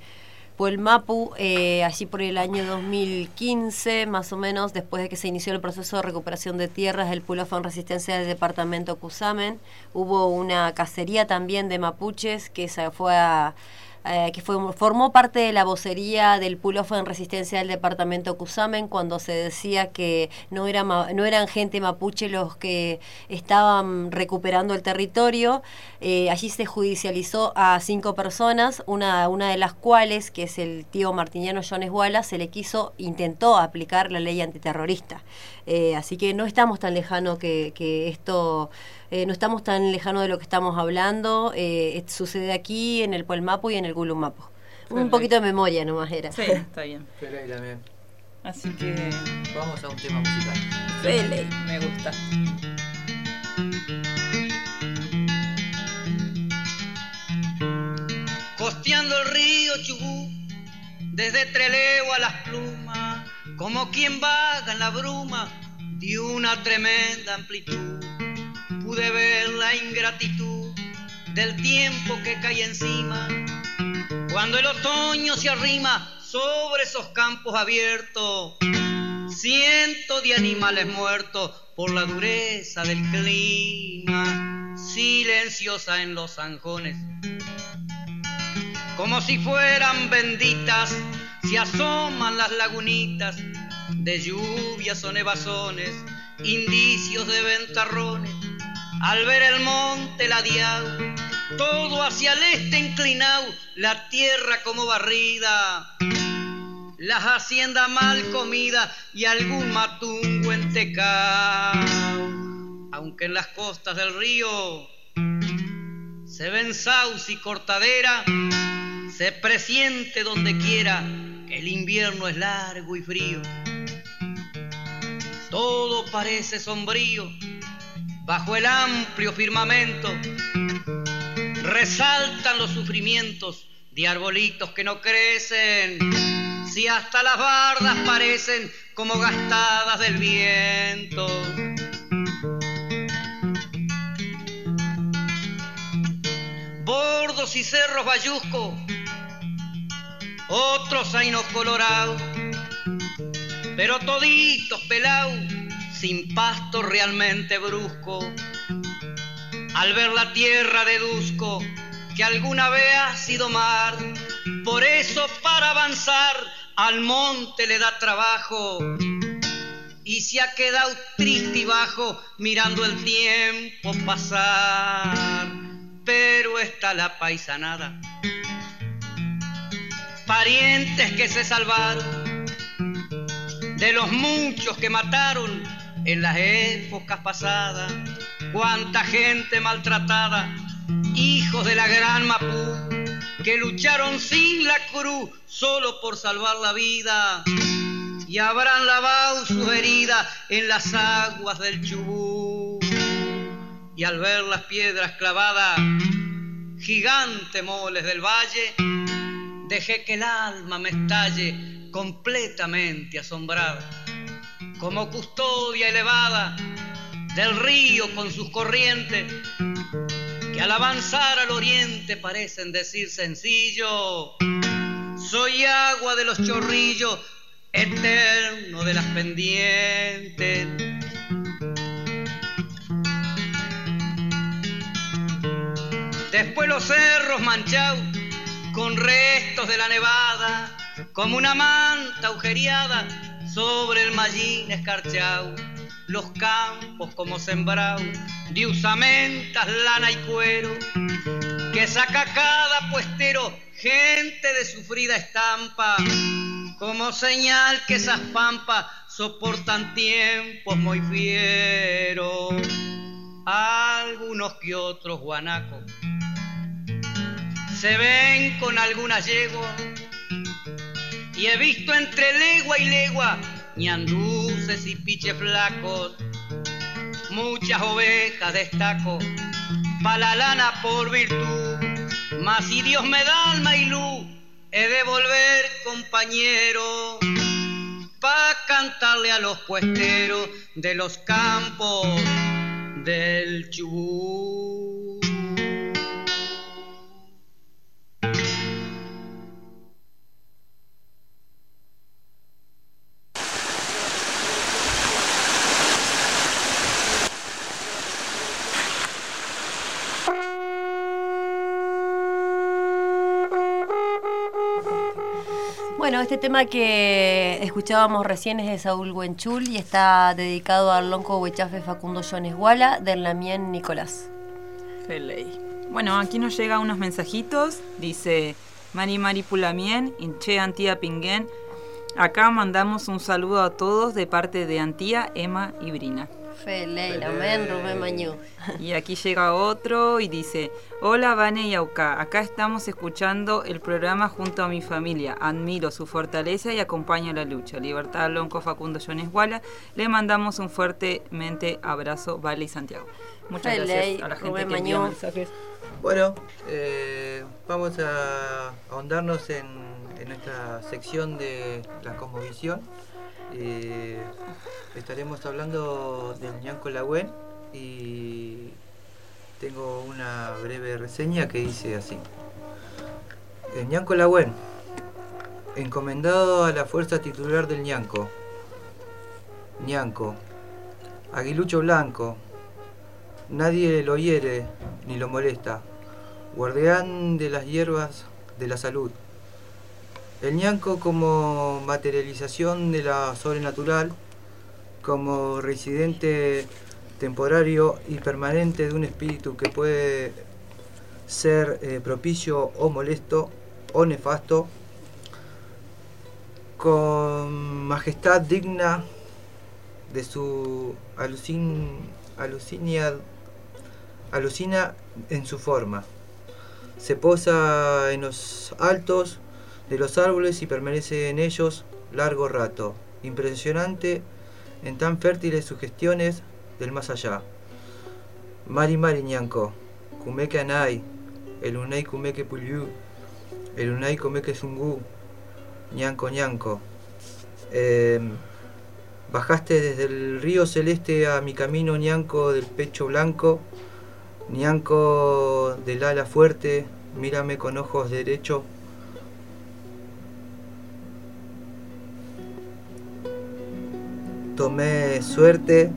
Speaker 2: Puelmapu, eh, allí por el año 2015, más o menos, después de que se inició el proceso de recuperación de tierras, el pueblo fue en resistencia del departamento Cusamen. Hubo una cacería también de mapuches que se fue a eh, que fue, formó parte de la vocería del Pulofo en resistencia del departamento Cusamen cuando se decía que no, era no eran gente mapuche los que estaban recuperando el territorio. Eh, allí se judicializó a cinco personas, una, una de las cuales, que es el tío martiniano John Esguala, se le quiso, intentó aplicar la ley antiterrorista. Eh, así que no estamos tan lejanos que, que esto eh, no estamos tan lejanos de lo que estamos hablando. Eh, sucede aquí, en el Puelmapo y en el Gulumapo. Un poquito de memoria nomás era.
Speaker 1: Sí, está bien. <laughs> Así que
Speaker 3: vamos a un tema musical.
Speaker 1: Fele, me gusta.
Speaker 7: Costeando el río Chubú, desde Treleo a las plumas, como quien vaga en la bruma de una tremenda amplitud. Pude ver la ingratitud del tiempo que cae encima, cuando el otoño se arrima sobre esos campos abiertos, cientos de animales muertos por la dureza del clima, silenciosa en los zanjones, como si fueran benditas, se asoman las lagunitas de lluvias o nevazones, indicios de ventarrones al ver el monte ladeado, todo hacia el este inclinado, la tierra como barrida, las haciendas mal comidas y algún matungo entecao. Aunque en las costas del río se ven sauce y cortadera, se presiente donde quiera que el invierno es largo y frío. Todo parece sombrío bajo el amplio firmamento, resaltan los sufrimientos de arbolitos que no crecen, si hasta las bardas parecen como gastadas del viento. Bordos y cerros bayusco, otros ainos colorados, pero toditos pelados sin pasto realmente brusco. Al ver la tierra deduzco que alguna vez ha sido mar, por eso para avanzar al monte le da trabajo y se ha quedado triste y bajo mirando el tiempo pasar. Pero está la paisanada, parientes que se salvaron de los muchos que mataron en las épocas pasadas. Cuánta gente maltratada, hijos de la gran Mapú, que lucharon sin la cruz solo por salvar la vida y habrán lavado sus heridas en las aguas del Chubú. Y al ver las piedras clavadas, gigante moles del valle, dejé que el alma me estalle completamente asombrada, como custodia elevada del río con sus corrientes, que al avanzar al oriente parecen decir sencillo, soy agua de los chorrillos eterno de las pendientes. Después los cerros manchados con restos de la nevada, como una manta agujereada sobre el mallín escarchado. Los campos como sembrados de usamentas, lana y cuero, que saca cada puestero gente de sufrida estampa como señal que esas pampas soportan tiempos muy fieros. Algunos que otros guanacos se ven con algunas yeguas y he visto entre legua y legua ñanduces y piches flacos, muchas ovejas destaco, pa' la lana por virtud, mas si Dios me da alma y luz, he de volver compañero pa' cantarle a los puesteros de los campos del Chubut.
Speaker 2: Bueno, este tema que escuchábamos recién es de Saúl Huenchul y está dedicado al lonco huechafe Facundo Jones Guala del Lamien Nicolás.
Speaker 1: Feley. Bueno, aquí nos llega unos mensajitos. Dice Mari Mari Pulamien, Inche Antía Pinguen. Acá mandamos un saludo a todos de parte de Antía, Emma y Brina.
Speaker 2: Feley, Lamén, Rubén Mañú.
Speaker 1: Y aquí llega otro y dice, hola Vane y Auca, acá estamos escuchando el programa junto a mi familia, admiro su fortaleza y acompaño la lucha. Libertad Lonco Facundo Jones Guala, le mandamos un fuertemente abrazo, Vale y Santiago. Muchas gracias a la gente
Speaker 2: Rubén
Speaker 1: que
Speaker 2: Mañú.
Speaker 1: mensajes.
Speaker 3: Bueno, eh, vamos a ahondarnos en, en nuestra sección de la cosmovisión. Eh, estaremos hablando del ñanco Lagüen y tengo una breve reseña que dice así. El ñanco Lagüen, encomendado a la fuerza titular del ñanco. ñanco, aguilucho blanco, nadie lo hiere ni lo molesta, guardián de las hierbas de la salud. El ñanco como materialización de la sobrenatural, como residente temporario y permanente de un espíritu que puede ser eh, propicio o molesto o nefasto, con majestad digna de su alucin, alucinia- alucina en su forma. Se posa en los altos de los árboles y permanece en ellos largo rato, impresionante en tan fértiles sugestiones del más allá. Mari Mari ñanco, kumeke anai, el unai kumeke puliu, el unai kumeke zungu, ñanco ñanco. Em, bajaste desde el río celeste a mi camino ñanco del pecho blanco, ñanco del ala fuerte, mírame con ojos derecho. Tomé suerte.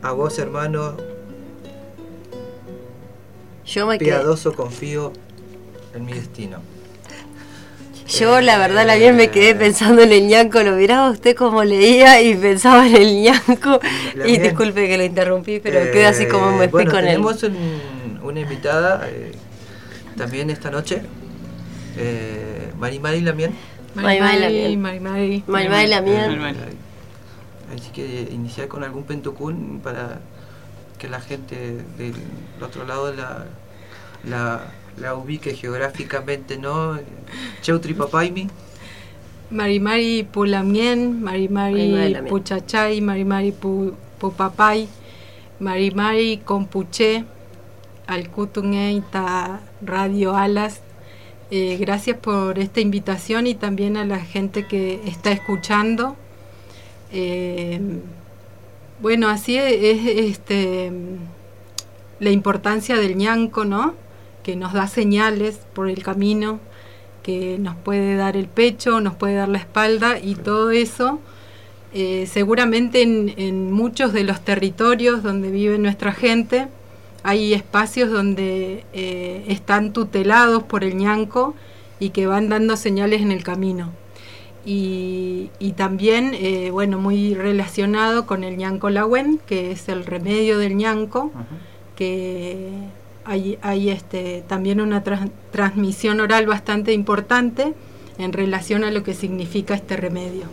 Speaker 3: A vos, hermano,
Speaker 2: Yo me quedé.
Speaker 3: piadoso confío en mi destino.
Speaker 2: Yo, la verdad, la bien me quedé pensando en el ñanco. Lo miraba usted como leía y pensaba en el ñanco. Y disculpe que lo interrumpí, pero quedé así como me
Speaker 3: Eh, bueno,
Speaker 2: con él.
Speaker 3: tenemos un- una invitada eh, también esta noche, eh, Mari Mari Lamien.
Speaker 2: Mari Mari Lamien.
Speaker 8: Mari Mari.
Speaker 2: Mari Mari Lamien.
Speaker 3: Así que iniciar con algún pentucún para que la gente del otro lado la, la, la ubique geográficamente, ¿no? Cheutri Papaimi.
Speaker 8: Mari Mari Pulamien, Mari
Speaker 2: Mari Mari
Speaker 8: Mari
Speaker 2: Lamien.
Speaker 8: Puchachay, Mari Mari Pu- Pupapay, Mari Mari Compuche, Alcutungeita Radio Alas. Eh, gracias por esta invitación y también a la gente que está escuchando. Eh, bueno, así es, es, este, la importancia del ñanco, ¿no? Que nos da señales por el camino, que nos puede dar el pecho, nos puede dar la espalda y todo eso. eh, seguramente en, en muchos de los territorios donde vive nuestra gente hay espacios donde eh, están tutelados por el ñanco y que van dando señales en el camino. Y, y también, eh, bueno, muy relacionado con el ñanco lagüen, que es el remedio del ñanco, que hay, hay este, también una transmisión oral bastante importante en relación a lo que significa este remedio.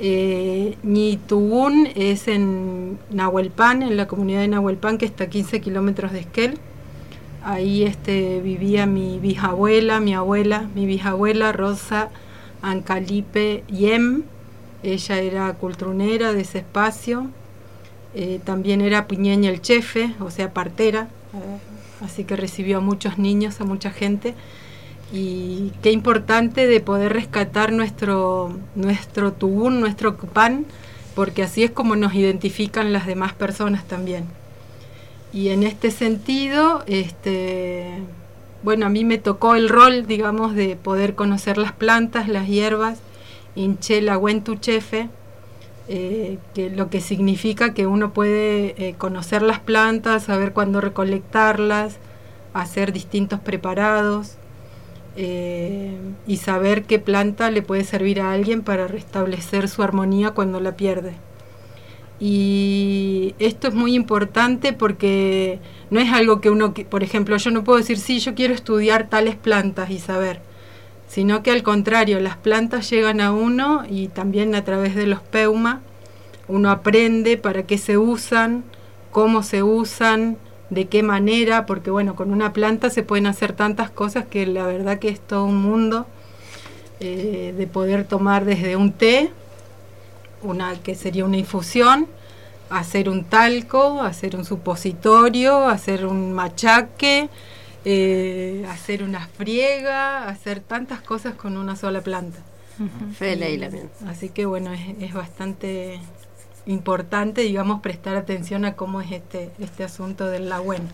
Speaker 8: Eh, Ñitugún es en Nahuelpan, en la comunidad de Nahuelpan, que está a 15 kilómetros de Esquel. Ahí este, vivía mi bisabuela, mi abuela, mi bisabuela Rosa Ancalipe Yem. Ella era cultrunera de ese espacio. Eh, también era Piñeña el chefe, o sea, partera. eh, así que recibió a muchos niños, a mucha gente y qué importante de poder rescatar nuestro nuestro tubún, nuestro cupán, porque así es como nos identifican las demás personas también. Y en este sentido, este bueno, a mí me tocó el rol, digamos, de poder conocer las plantas, las hierbas, hinché la chefe, eh, que lo que significa que uno puede eh, conocer las plantas, saber cuándo recolectarlas, hacer distintos preparados eh, y saber qué planta le puede servir a alguien para restablecer su armonía cuando la pierde. Y esto es muy importante porque no es algo que uno, por ejemplo, yo no puedo decir, sí, yo quiero estudiar tales plantas y saber, sino que al contrario, las plantas llegan a uno y también a través de los peuma, uno aprende para qué se usan, cómo se usan, de qué manera, porque bueno, con una planta se pueden hacer tantas cosas que la verdad que es todo un mundo eh, de poder tomar desde un té, una que sería una infusión, hacer un talco, hacer un supositorio, hacer un machaque, eh, hacer una friega, hacer tantas cosas con una sola planta. Así que bueno, es, es bastante importante, digamos, prestar atención a cómo es este, este asunto del lagüen.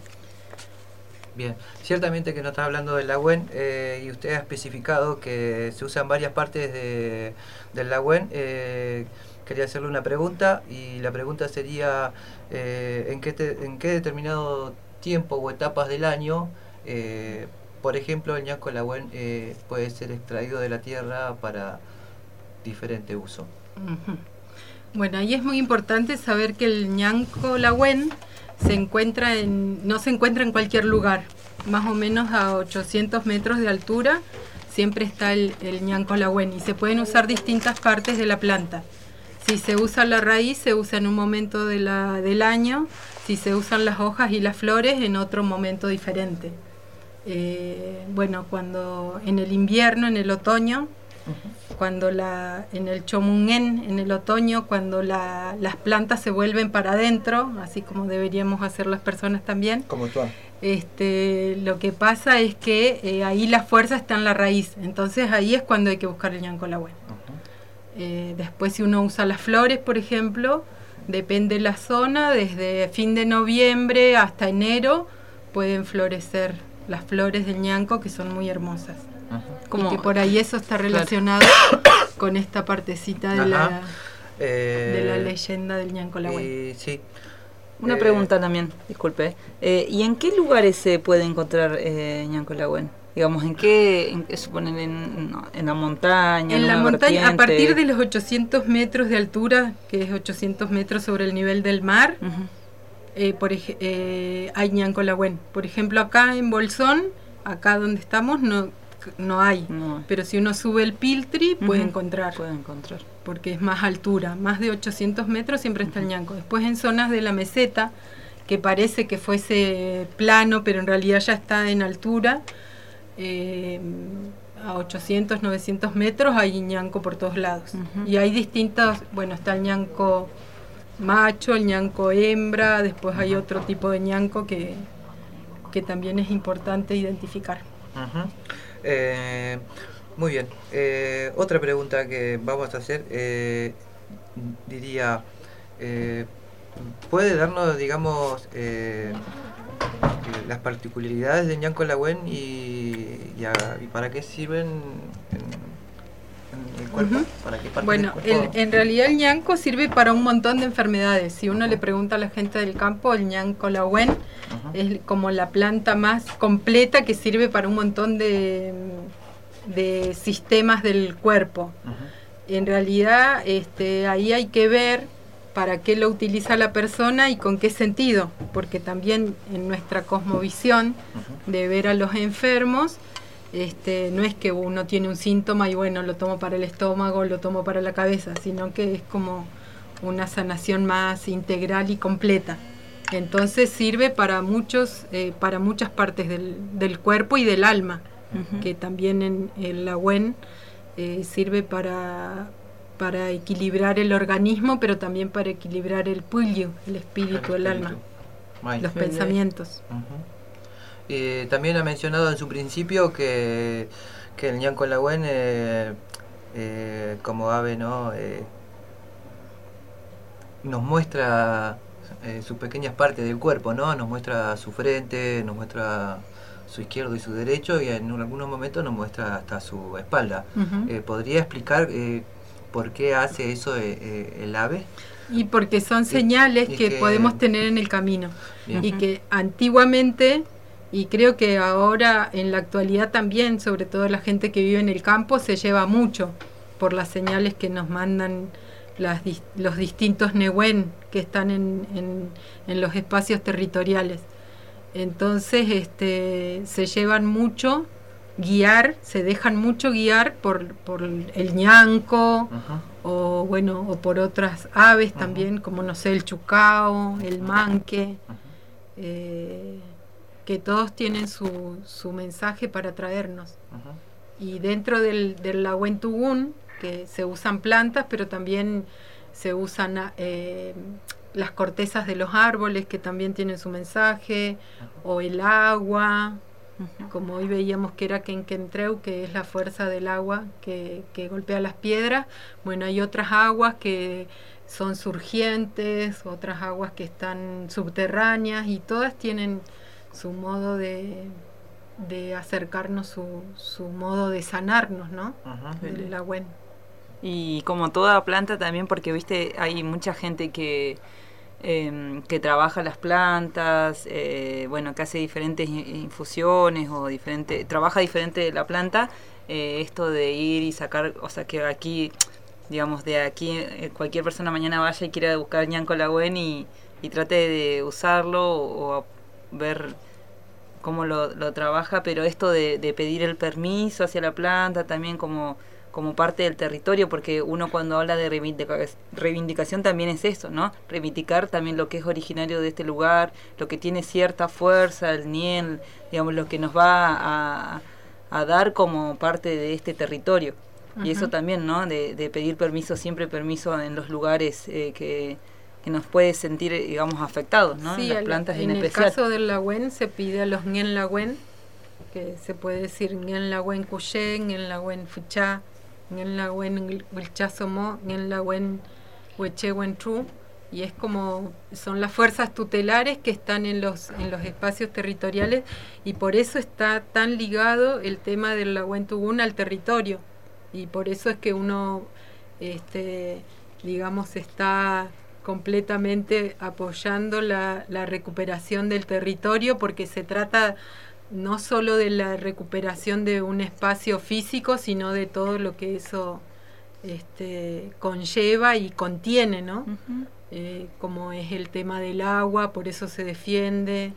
Speaker 3: Bien, ciertamente que nos está hablando del lagüen eh, y usted ha especificado que se usan varias partes de, del lagüen. Eh, quería hacerle una pregunta y la pregunta sería eh, ¿en, qué te- en qué determinado tiempo o etapas del año, por ejemplo, el ñaco lagüen eh, puede ser extraído de la tierra para diferente uso.
Speaker 8: Ujú. Bueno, ahí es muy importante saber que el ñanco lagüen se encuentra en, no se encuentra en cualquier lugar, más o menos a 800 metros de altura, siempre está el, el ñanco lagüen y se pueden usar distintas partes de la planta. Si se usa la raíz, se usa en un momento de la- del año, si se usan las hojas y las flores, en otro momento diferente. Eh, bueno, cuando en el invierno, en el otoño, cuando la, en el chomungen, en el otoño, cuando la- las plantas se vuelven para adentro, así como deberíamos hacer las personas también,
Speaker 3: Como tú.
Speaker 8: este, lo que pasa es que eh, ahí la fuerza está en la raíz, entonces ahí es cuando hay que buscar el ñancolagüen. Eh, después si uno usa las flores, por ejemplo, depende de la zona, desde fin de noviembre hasta enero pueden florecer las flores del ñanco que son muy hermosas.
Speaker 1: Como-
Speaker 8: Y que por ahí eso está relacionado <coughs> con esta partecita de la.
Speaker 3: Eh,
Speaker 8: de la leyenda del ñanco lagüen.
Speaker 3: y sí.
Speaker 1: Una
Speaker 3: Eh,
Speaker 1: pregunta también, disculpe. Eh, ¿Y en qué lugares se puede encontrar eh, ñanco lagüen? digamos, ¿en qué, en suponen? En, no, en la montaña.
Speaker 8: En la montaña, a partir de los 800 metros de altura, que es 800 metros sobre el nivel del mar,
Speaker 1: Ujú.
Speaker 8: eh, por ej- eh, hay ñancolagüen. Por ejemplo, acá en Bolsón, acá donde estamos, no, no hay.
Speaker 1: No,
Speaker 8: Pero si uno sube el Piltri, puede encontrar,
Speaker 1: puede encontrar.
Speaker 8: porque es más altura. Más de 800 metros siempre está el ñanco. Después en zonas de la meseta, que parece que fuese plano, pero en realidad ya está en altura, eh, a 800, 900 metros hay ñanco por todos lados. Y hay distintos, bueno, está el ñanco macho, el ñanco hembra, después hay otro tipo de ñanco que, que también es importante identificar.
Speaker 3: Eh, muy bien. Eh, otra pregunta que vamos a hacer, eh, diría, ¿puede darnos, digamos, las particularidades de Ñanco Lagüen y, y, para qué sirven en, en el cuerpo?
Speaker 8: Ujú.
Speaker 3: ¿Para qué parte
Speaker 8: Bueno,
Speaker 3: del
Speaker 8: el-
Speaker 3: cuerpo?
Speaker 8: en realidad el ñanco sirve para un montón de enfermedades. Si uno le pregunta a la gente del campo, el ñanco lauen
Speaker 3: Ujú.
Speaker 8: es como la planta más completa que sirve para un montón de, de sistemas del cuerpo. En realidad, este, ahí hay que ver para qué lo utiliza la persona y con qué sentido, porque también en nuestra cosmovisión de ver a los enfermos, este, no es que uno tiene un síntoma y bueno, lo tomo para el estómago, lo tomo para la cabeza, sino que es como una sanación más integral y completa. Entonces sirve para muchos, eh, para muchas partes del, del cuerpo y del alma, que también en el Lagüen eh, sirve para, para equilibrar el organismo, pero también para equilibrar el puyo, el espíritu, el alma, los pensamientos.
Speaker 3: Eh, también ha mencionado en su principio que, que el ñanco lagüen eh, eh, como ave no Eh, nos muestra eh, sus pequeñas partes del cuerpo no nos muestra su frente nos muestra su izquierdo y su derecho y en algunos momentos nos muestra hasta su espalda. Eh, podría explicar eh, por qué hace eso el ave
Speaker 8: Y porque son señales que,
Speaker 3: que-
Speaker 8: podemos tener en el camino.
Speaker 3: Bien.
Speaker 8: Y que antiguamente, y creo que ahora en la actualidad también, sobre todo la gente que vive en el campo, se lleva mucho por las señales que nos mandan las, los distintos Nehuen que están en, en- en los espacios territoriales. Entonces este, se llevan mucho guiar, se dejan mucho guiar por, por el ñanco, o bueno, o por otras aves también, como no sé, el chucao, el manque, eh, que todos tienen su, su mensaje para traernos. Y dentro del, del que se usan plantas, pero también se usan ah, eh, las cortezas de los árboles, que también tienen su mensaje, o el agua, como hoy veíamos que era Kenkentreu, que es la fuerza del agua que, que golpea las piedras. Bueno, hay otras aguas que son surgientes, otras aguas que están subterráneas y todas tienen su modo de, de acercarnos, su, su modo de sanarnos, ¿no?
Speaker 3: Ujú.
Speaker 8: Del Lagüen.
Speaker 1: Y como toda planta también, porque viste, hay mucha gente que, em, que trabaja las plantas, eh, bueno, que hace diferentes in- infusiones o diferente, trabaja diferente de la planta. eh, esto de ir y sacar, o sea, que aquí, digamos, de aquí eh, cualquier persona mañana vaya y quiera buscar ñanco lagüen y, y trate de usarlo o, o ver cómo lo, lo trabaja, pero esto de, de pedir el permiso hacia la planta también como, como parte del territorio, porque uno cuando habla de reivindica- reivindicación también es eso, ¿no? Reivindicar también lo que es originario de este lugar, lo que tiene cierta fuerza, el niel, digamos, lo que nos va a, a dar como parte de este territorio. Y eso también, ¿no? De, de pedir permiso, siempre permiso en los lugares eh, que, que nos puede sentir, eh, digamos, afectados, ¿no?
Speaker 8: Sí,
Speaker 1: Las plantas
Speaker 8: en
Speaker 1: en,
Speaker 8: el
Speaker 1: especial.
Speaker 8: caso del Lagüen se pide a los Ngen Lagüen, que se puede decir Ngen Lagüen Cuché, Ngen Lagüen Fuchá, Ngen Lagüen Wilchasomo, Ngen Lagüen Huechewen Tru, y es como son las fuerzas tutelares que están en los en los espacios territoriales y por eso está tan ligado el tema del Lagüen Tugún al territorio y por eso es que uno este digamos está completamente apoyando la, la recuperación del territorio porque se trata no solo de la recuperación de un espacio físico, sino de todo lo que eso este, conlleva y contiene, ¿no? Eh, como es el tema del agua, por eso se defiende,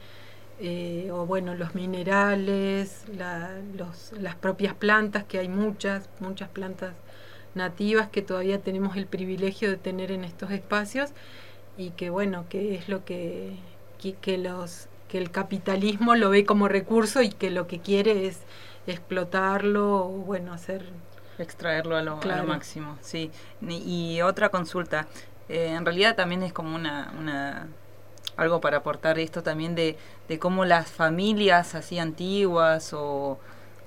Speaker 8: eh, o bueno, los minerales, las propias plantas, que hay muchas, muchas plantas nativas que todavía tenemos el privilegio de tener en estos espacios y que bueno, que es lo que, que, los, que el capitalismo lo ve como recurso y que lo que quiere es explotarlo o bueno, hacer...
Speaker 1: Extraerlo a lo, máximo, sí. Y otra consulta, eh, en realidad también es como una, una algo para aportar esto también de, de cómo las familias así antiguas o,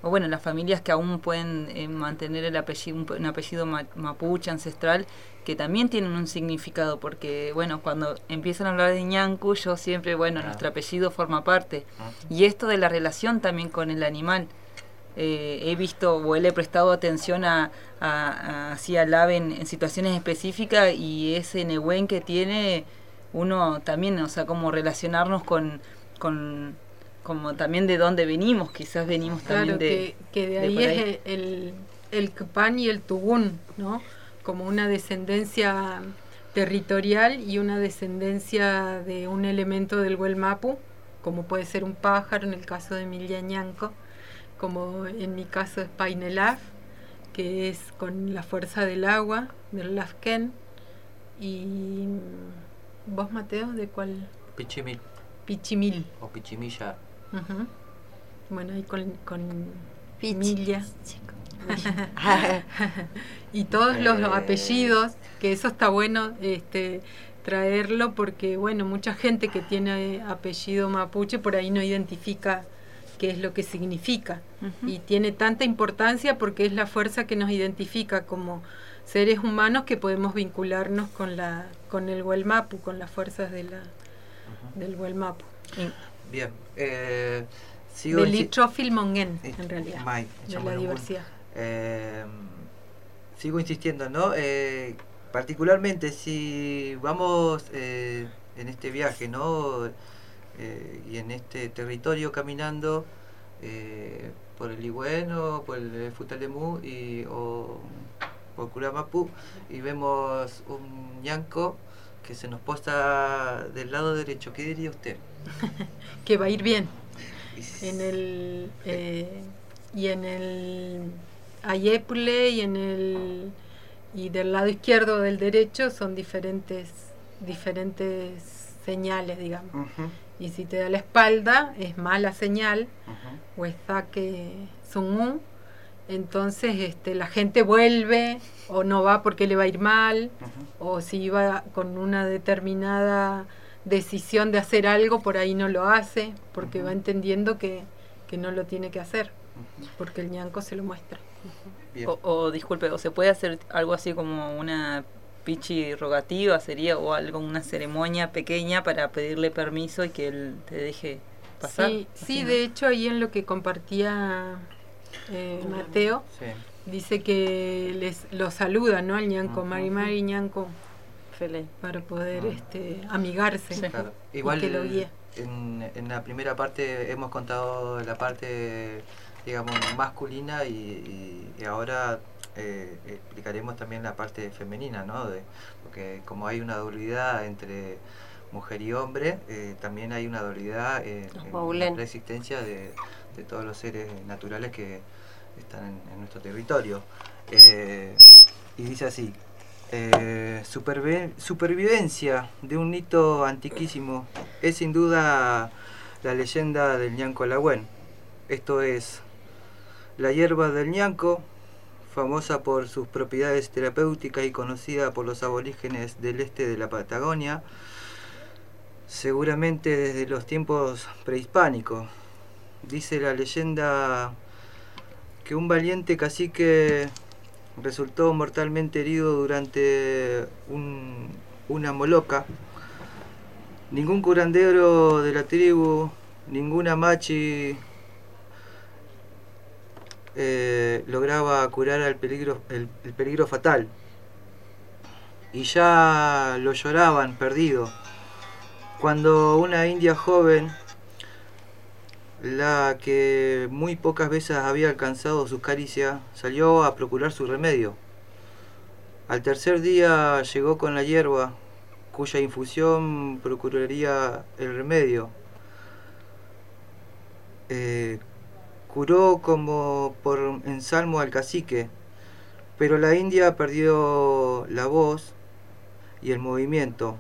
Speaker 1: o bueno, las familias que aún pueden eh, mantener el apellido, un, apellido mapuche ancestral, que también tienen un significado, porque bueno, cuando empiezan a hablar de ñancu, yo siempre, bueno, nuestro apellido forma parte. Y esto de la relación también con el animal. Eh, he visto o he prestado atención a, a, al ave en, situaciones específicas y ese nehuen que tiene uno también, o sea, como relacionarnos con, con como también de dónde venimos, quizás venimos también de...
Speaker 8: Que, de ahí es el, el Kpan y el Tugún, ¿no? Como una descendencia territorial y una descendencia de un elemento del Huelmapu, como puede ser un pájaro en el caso de Emilia Ñanco, como en mi caso es Painelaf, que es con la fuerza del agua, del Lafken, y vos Mateo, ¿de cuál?
Speaker 3: Pichimil.
Speaker 8: Pichimil.
Speaker 3: O Pichimilla.
Speaker 8: Bueno, ahí con, con Milla. <laughs> y todos los eh. apellidos, que eso está bueno este, traerlo porque, bueno, mucha gente que tiene apellido mapuche por ahí no identifica qué es lo que significa. Y tiene tanta importancia porque es la fuerza que nos identifica como seres humanos que podemos vincularnos con la con el Huelmapu, con las fuerzas de la, del Huelmapu.
Speaker 3: Bien. Eh,
Speaker 8: sigo Mongen, en realidad. de la diversidad.
Speaker 3: Eh, sigo insistiendo, ¿no? Eh, particularmente si vamos eh, en este viaje, ¿no? Eh, y en este territorio caminando por el Igueno, por el Futalemú y, o por Curamapu y vemos un ñanco que se nos posta del lado derecho. ¿Qué diría usted? <laughs>
Speaker 8: que va a ir bien. En el eh, y en el Ayepule y en el y del lado izquierdo del derecho son diferentes diferentes señales, digamos. Y si te da la espalda es mala señal o es que son entonces este, la gente vuelve o no va porque le va a ir mal, o si iba con una determinada decisión de hacer algo, por ahí no lo hace, porque va entendiendo que, no lo tiene que hacer, porque el ñanco se lo muestra.
Speaker 1: O, disculpe, o se puede hacer algo así como una pichi rogativa, sería, o algo, una ceremonia pequeña para pedirle permiso y que él te deje pasar.
Speaker 8: Sí, sí de hecho ahí en lo que compartía eh, Mateo, dice que les lo saluda, ¿no? Al ñanco, Mari Mari ñanco. Para poder este, amigarse.
Speaker 3: Igual En, la primera parte hemos contado la parte, digamos, masculina y, ahora eh, explicaremos también la parte femenina, ¿no? De, porque como hay una dualidad entre mujer y hombre, eh, también hay una dualidad en la existencia de, todos los seres naturales que están en, nuestro territorio. Eh, y dice así, eh, supervivencia de un hito antiquísimo es sin duda la leyenda del ñanco lagüen. Esto es la hierba del ñanco, famosa por sus propiedades terapéuticas y conocida por los aborígenes del este de la Patagonia, seguramente desde los tiempos prehispánicos. Dice la leyenda que un valiente cacique resultó mortalmente herido durante una moloca. Ningún curandero de la tribu, ninguna machi eh, lograba curar el peligro, el, peligro fatal. Y ya lo lloraban perdido. Cuando una india joven la que muy pocas veces había alcanzado su caricia, salió a procurar su remedio. Al tercer día llegó con la hierba, cuya infusión procuraría el remedio. Eh, curó como por ensalmo al cacique, pero la India perdió la voz y el movimiento.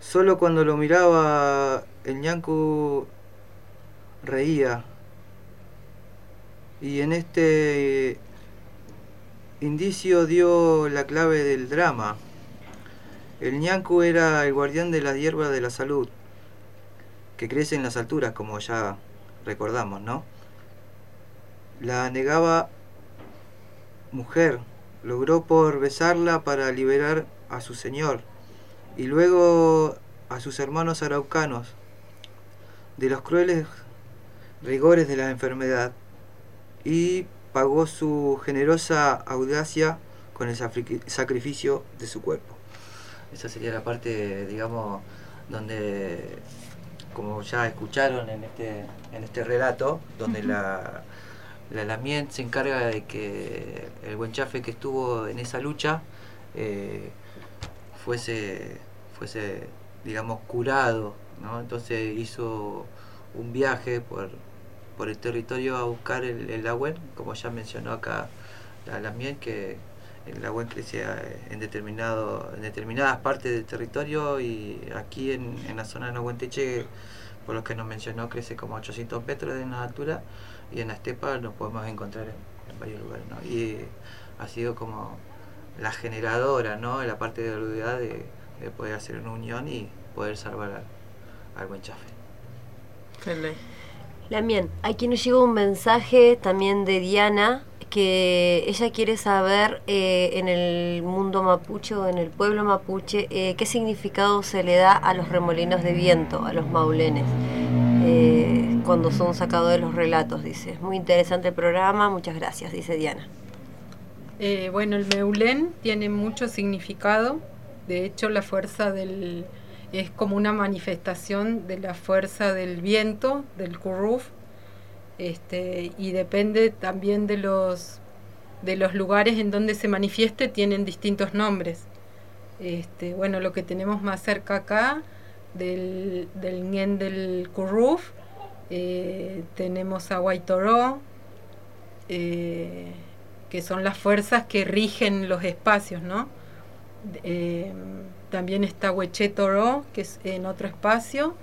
Speaker 3: Solo cuando lo miraba el ñancu reía. Y en este indicio dio la clave del drama. El ñancu era el guardián de las hierbas de la salud, que crece en las alturas, como ya recordamos, ¿no? La negaba mujer, logró por besarla para liberar a su señor y luego a sus hermanos araucanos de los crueles rigores de la enfermedad y pagó su generosa audacia con el sacrificio de su cuerpo. Esa sería la parte, digamos, donde, como ya escucharon en este, en este relato, donde la, la Lamien se encarga de que el buen chafe que estuvo en esa lucha eh, fuese, fuese, digamos, curado, ¿no? Entonces hizo un viaje por, por el territorio a buscar el, el agua, como ya mencionó acá la Lamien, que el agua crece en, determinado, en determinadas partes del territorio y aquí en, en la zona de Nahuenteche, por lo que nos mencionó, crece como 800 metros de altura y en la estepa nos podemos encontrar en, varios lugares. ¿no? Y ha sido como la generadora, ¿no? la parte de la de, de, poder hacer una unión y poder salvar al, al buen chafe.
Speaker 2: Lamien, aquí nos llegó un mensaje también de Diana que ella quiere saber eh, en el mundo mapuche o en el pueblo mapuche eh, qué significado se le da a los remolinos de viento, a los maulenes, eh, cuando son sacados de los relatos, dice. Muy interesante el programa, muchas gracias, dice Diana.
Speaker 8: Eh, bueno, el meulén tiene mucho significado, de hecho la fuerza del... es como una manifestación de la fuerza del viento, del curruf, este, y depende también de los, de los lugares en donde se manifieste, tienen distintos nombres. Este, bueno, lo que tenemos más cerca acá del, del del Curruf, eh, tenemos a Guaitoró, eh, que son las fuerzas que rigen los espacios, ¿no? Eh, también está Huechetoro, que es en otro espacio,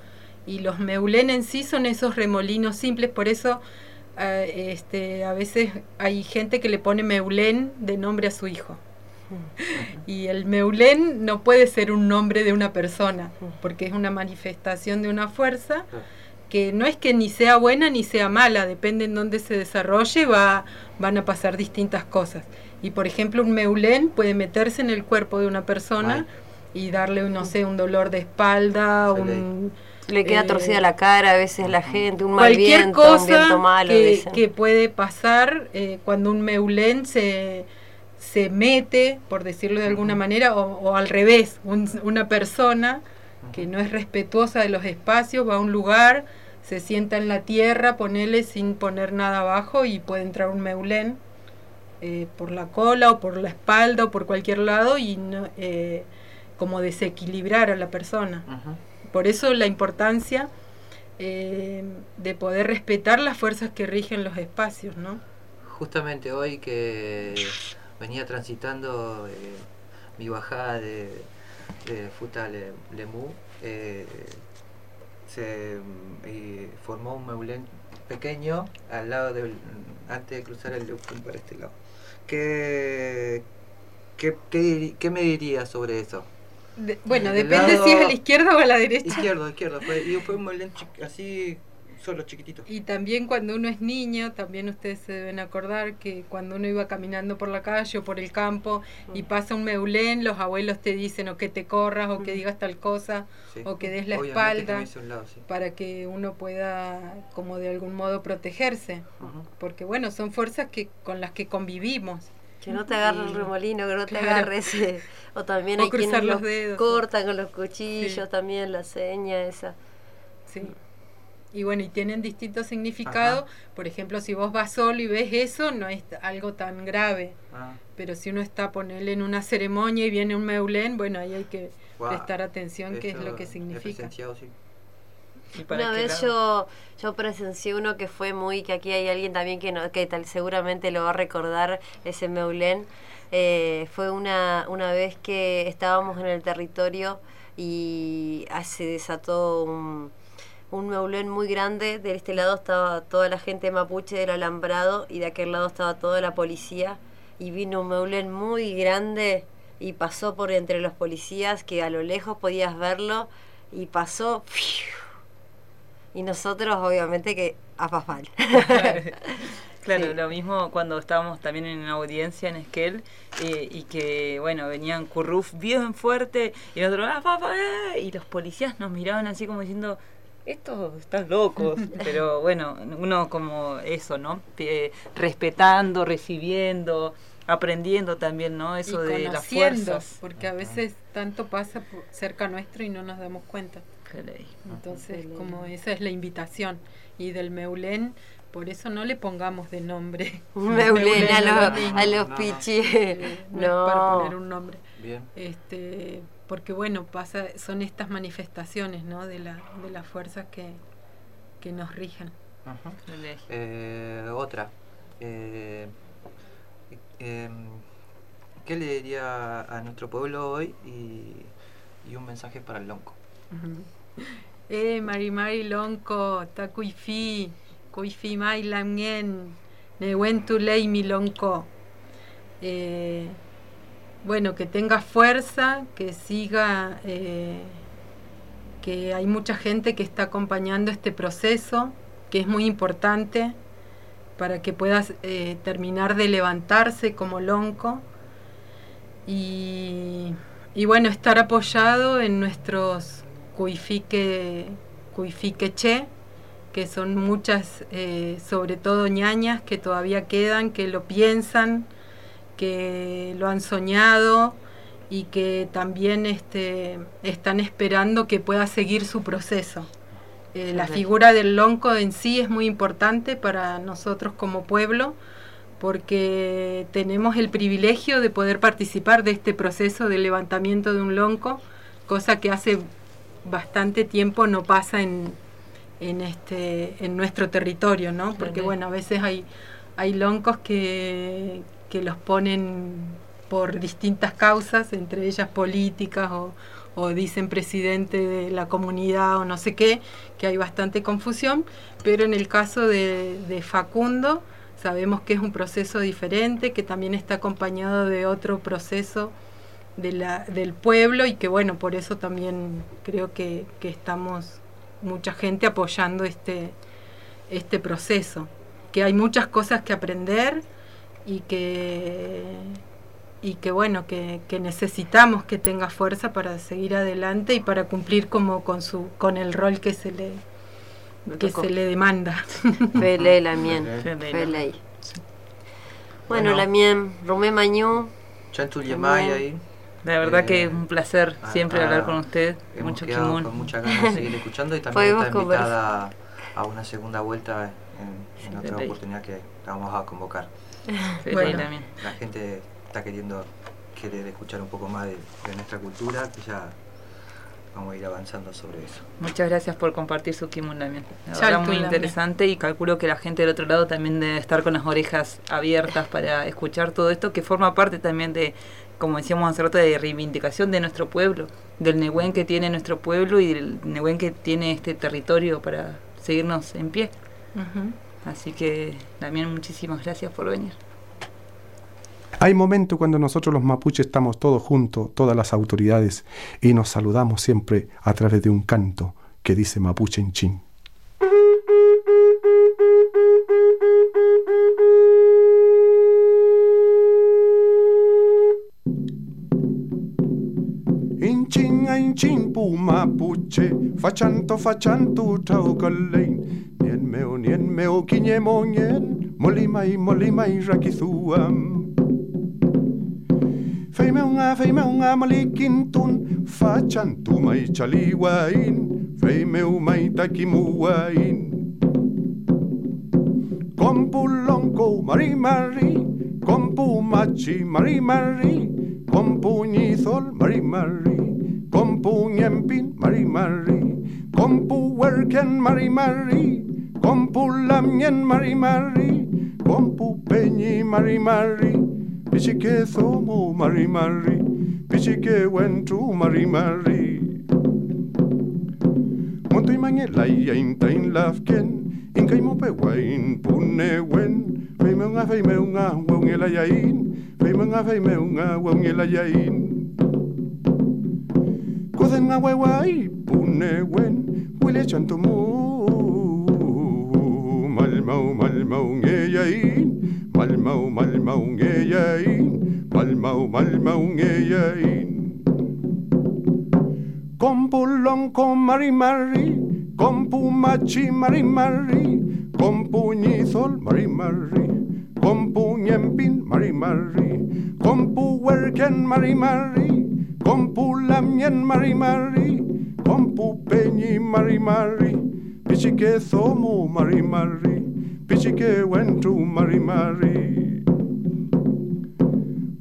Speaker 8: y los meulén en sí son esos remolinos simples, por eso eh, este, a veces hay gente que le pone meulén de nombre a su hijo. Y el meulén no puede ser un nombre de una persona, porque es una manifestación de una fuerza que no es que ni sea buena ni sea mala, depende en dónde se desarrolle, va, van a pasar distintas cosas. Y por ejemplo, un meulén puede meterse en el cuerpo de una persona y darle, no sé, un dolor de espalda, un...
Speaker 2: Le queda
Speaker 8: eh,
Speaker 2: torcida la cara a veces la gente, un mal
Speaker 8: cualquier
Speaker 2: viento,
Speaker 8: cosa
Speaker 2: un viento malo.
Speaker 8: que,
Speaker 2: dicen.
Speaker 8: que puede pasar eh, cuando un meulén se, se mete, por decirlo de alguna manera, o, o al revés, un- una persona que no es respetuosa de los espacios va a un lugar, se sienta en la tierra, ponele sin poner nada abajo y puede entrar un meulén eh, por la cola o por la espalda o por cualquier lado y no, eh, como desequilibrar a la persona. Por eso la importancia eh, de poder respetar las fuerzas que rigen los espacios, ¿no?
Speaker 3: Justamente hoy que venía transitando eh, mi bajada de, de Futa Le- Lemú, eh, se mm, formó un meulén pequeño al lado del antes de cruzar el Leucún para este lado. ¿Qué, qué, qué, me dirías sobre eso?
Speaker 8: De- bueno, depende
Speaker 3: lado-
Speaker 8: si es a la izquierda o a la derecha.
Speaker 3: Izquierdo, izquierdo. Fue, y fue un meulén chi- así, solo chiquitito.
Speaker 8: Y también cuando uno es niño, también ustedes se deben acordar que cuando uno iba caminando por la calle o por el campo y pasa un meulén, los abuelos te dicen o que te corras o que digas tal cosa
Speaker 3: Sí.
Speaker 8: o que des la
Speaker 3: Obviamente que
Speaker 8: espalda
Speaker 3: un lado, sí.
Speaker 8: para que uno pueda como de algún modo protegerse.
Speaker 3: Ujú.
Speaker 8: Porque bueno, son fuerzas que con las que convivimos.
Speaker 2: Que no te agarre el remolino, que no te
Speaker 8: Claro.
Speaker 2: agarre ese. O también
Speaker 8: O
Speaker 2: hay quienes
Speaker 8: cruzar los
Speaker 2: los
Speaker 8: dedos.
Speaker 2: cortan con los cuchillos,
Speaker 8: Sí.
Speaker 2: también la seña esa.
Speaker 8: Sí. Y bueno, y tienen distintos significados. Por ejemplo, si vos vas solo y ves eso, no es algo tan grave.
Speaker 3: Ah,
Speaker 8: Pero si uno está, ponerle en una ceremonia y viene un meulén, bueno, ahí hay que prestar atención qué es lo que significa.
Speaker 3: presenciado, sí.
Speaker 1: ¿Y para
Speaker 2: Una vez yo, yo presencié uno que fue muy, que aquí hay alguien también que, no, que tal seguramente lo va a recordar, ese Meulén. Eh, fue una, una vez que estábamos en el territorio y ah, se desató un, un Meulén muy grande. De este lado estaba toda la gente mapuche del alambrado y de aquel lado estaba toda la policía. Y vino un Meulén muy grande y pasó por entre los policías que a lo lejos podías verlo y pasó... Y nosotros, obviamente, que a papal. <laughs>
Speaker 1: Claro,
Speaker 2: Sí.
Speaker 1: lo mismo cuando estábamos también en una audiencia en Esquel eh, y que, bueno, venían curruf bien fuerte y nosotros, ¡ah, papá! eh", y los policías nos miraban así como diciendo, estos están locos. Pero bueno, uno como eso, ¿no? Eh, respetando, recibiendo, aprendiendo también, ¿no? Eso
Speaker 8: y
Speaker 1: de las
Speaker 8: conociendo,
Speaker 1: fuerzas.
Speaker 8: porque a veces tanto pasa por- cerca nuestro y no nos damos cuenta. Entonces, como esa es la invitación. Y del Meulén, por eso no le pongamos de nombre. <laughs>
Speaker 2: Meulén a,
Speaker 8: lo
Speaker 2: a los
Speaker 3: No, no.
Speaker 8: Eh, no, es para poner un nombre.
Speaker 3: Bien.
Speaker 8: Este, porque bueno, pasa, son estas manifestaciones, ¿no? De, la, de las fuerzas que, que nos rigen.
Speaker 3: Ajá.
Speaker 1: Ley.
Speaker 3: Eh, otra. Eh, em, ¿Qué le diría a nuestro pueblo hoy y, y un mensaje para el lonco? <laughs>
Speaker 8: Eh, Mari Mari Lonco, ta kuifi, kuifi mai lamien, newen tu lei mi lonco. Eh, bueno, que tenga fuerza, que siga, eh, que hay mucha gente que está acompañando este proceso, que es muy importante para que puedas eh, terminar de levantarse como lonco. Y, y bueno, estar apoyado en nuestros cuifique, cuifiqueche, que son muchas, eh, sobre todo ñañas, que todavía quedan, que lo piensan, que lo han soñado y que también este, están esperando que pueda seguir su proceso. Eh, la figura del lonco en sí es muy importante para nosotros como pueblo porque tenemos el privilegio de poder participar de este proceso de levantamiento de un lonco, cosa que hace bastante tiempo no pasa en, en, este, en nuestro territorio, ¿no? Porque bueno, a veces hay, hay loncos que, que los ponen por distintas causas, entre ellas políticas o, o dicen presidente de la comunidad o no sé qué, que hay bastante confusión, pero en el caso de, de Facundo sabemos que es un proceso diferente, que también está acompañado de otro proceso de la, del pueblo y que bueno, por eso también creo que, que estamos mucha gente apoyando este, este proceso, que hay muchas cosas que aprender y que y que bueno que, que necesitamos que tenga fuerza para seguir adelante y para cumplir como con su con el rol que se le que se le demanda
Speaker 2: Fele la mien.
Speaker 1: Fele.
Speaker 2: Bueno,
Speaker 3: Bueno.
Speaker 2: la mien, Rumé Mañú.
Speaker 3: Ahí.
Speaker 1: La verdad
Speaker 3: Eh,
Speaker 1: que es un placer
Speaker 3: ah,
Speaker 1: siempre
Speaker 3: ah,
Speaker 1: hablar con usted.
Speaker 3: Hemos
Speaker 1: Mucho kimun.
Speaker 3: con muchas ganas de seguir <laughs> escuchando y también está invitada a una segunda vuelta en, otra oportunidad que vamos a convocar.
Speaker 8: Bueno.
Speaker 1: también.
Speaker 3: La gente está queriendo querer escuchar un poco más de, de nuestra cultura, que ya vamos a ir avanzando sobre eso.
Speaker 1: Muchas gracias por compartir su kimun también.
Speaker 8: El
Speaker 1: muy interesante y calculo que la gente del otro lado también debe estar con las orejas abiertas para escuchar todo esto que forma parte también de, como decíamos hace rato, de reivindicación de nuestro pueblo, del Nehuen que tiene nuestro pueblo y del Nehuen que tiene este territorio para seguirnos en pie.
Speaker 8: Ujú.
Speaker 1: Así que también muchísimas gracias por venir.
Speaker 9: Hay momentos cuando nosotros los mapuches estamos todos juntos, todas las autoridades, y nos saludamos siempre a través de un canto que dice mapuche en chin. Inchin a inchin pu mapuche, fachanto fachanto traucalein, nien meo nien meo quiñemo nien, molimai molimai rakizuam. Feimeunga feimeunga malikintun, fachantu mai chaliwain, fei meu maita ki muain. Kompu lonko mari mari, kompu machi mari mari, kompu nizol mari mari, kompu nyempin, mari mari, kompu werken, mari mari, kompu lamien, mari mari, kompu peñi, mari mari, pichike thomo, mari mari, pichike wentu, mari mari. Montoi mangelai aintain lafken, inkaimo pewain punewen, Fai meunga, fai meunga, wau ngela yain. Fai meunga, fai meunga, wau ngela yain. Mau nge yain, mal mau mal mau nge yain, mal mau mal mau nge yain. Kompu lonko mari mari, kompu machi mari mari, kompu nizol mari mari, kompu nyempin mari mari, kompu werken mari mari, Kompu lamien mari mari, kompu penyi mari mari, pichike thomu mari mari, pichike wentu mari mari.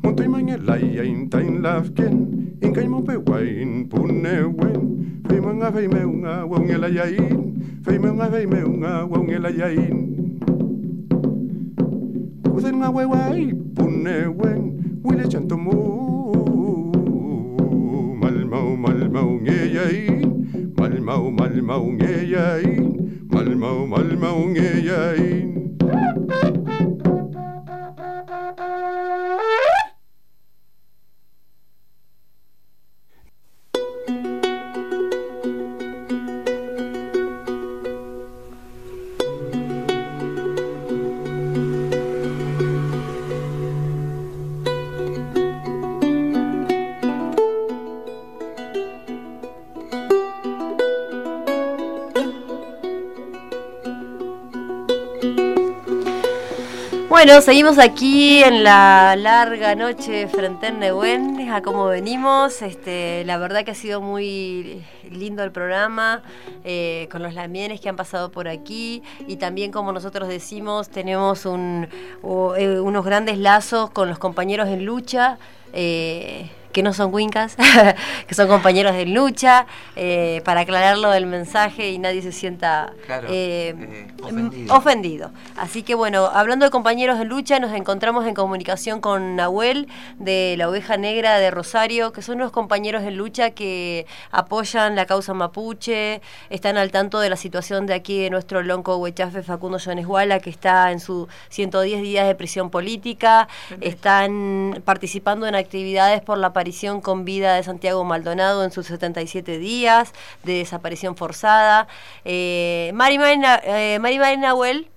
Speaker 9: Montoi mange lai ain tain lafken, inkai mo pe wain pune wen, fei manga fei meunga wonge lai ain, fei manga fei meunga wonge lai ain. Kuzen nga wewai pune wen, wile chantomu mal mau mal mau
Speaker 2: Bueno, seguimos aquí en la larga noche frente a Nehuen, a cómo venimos. Este, la verdad que ha sido muy lindo el programa, eh, con los lamienes que han pasado por aquí y también, como nosotros decimos, tenemos un, o- eh, unos grandes lazos con los compañeros en lucha. eh, que no son wincas, <laughs> que son compañeros de lucha, eh, para aclararlo del mensaje y nadie se sienta
Speaker 3: Claro,
Speaker 2: eh,
Speaker 3: eh, ofendido.
Speaker 2: ofendido. Así que bueno, hablando de compañeros de lucha, nos encontramos en comunicación con Nahuel de la Oveja Negra de Rosario, que son unos compañeros en lucha que apoyan la causa mapuche, están al tanto de la situación de aquí de nuestro lonco huechafe Facundo Yoneshuala, que está en su 110 días de prisión política, están participando en actividades por la aparición con vida de Santiago Maldonado en sus 77 días de desaparición forzada. Eh, Mari Mari Na- eh, Mari Mari Nahuel,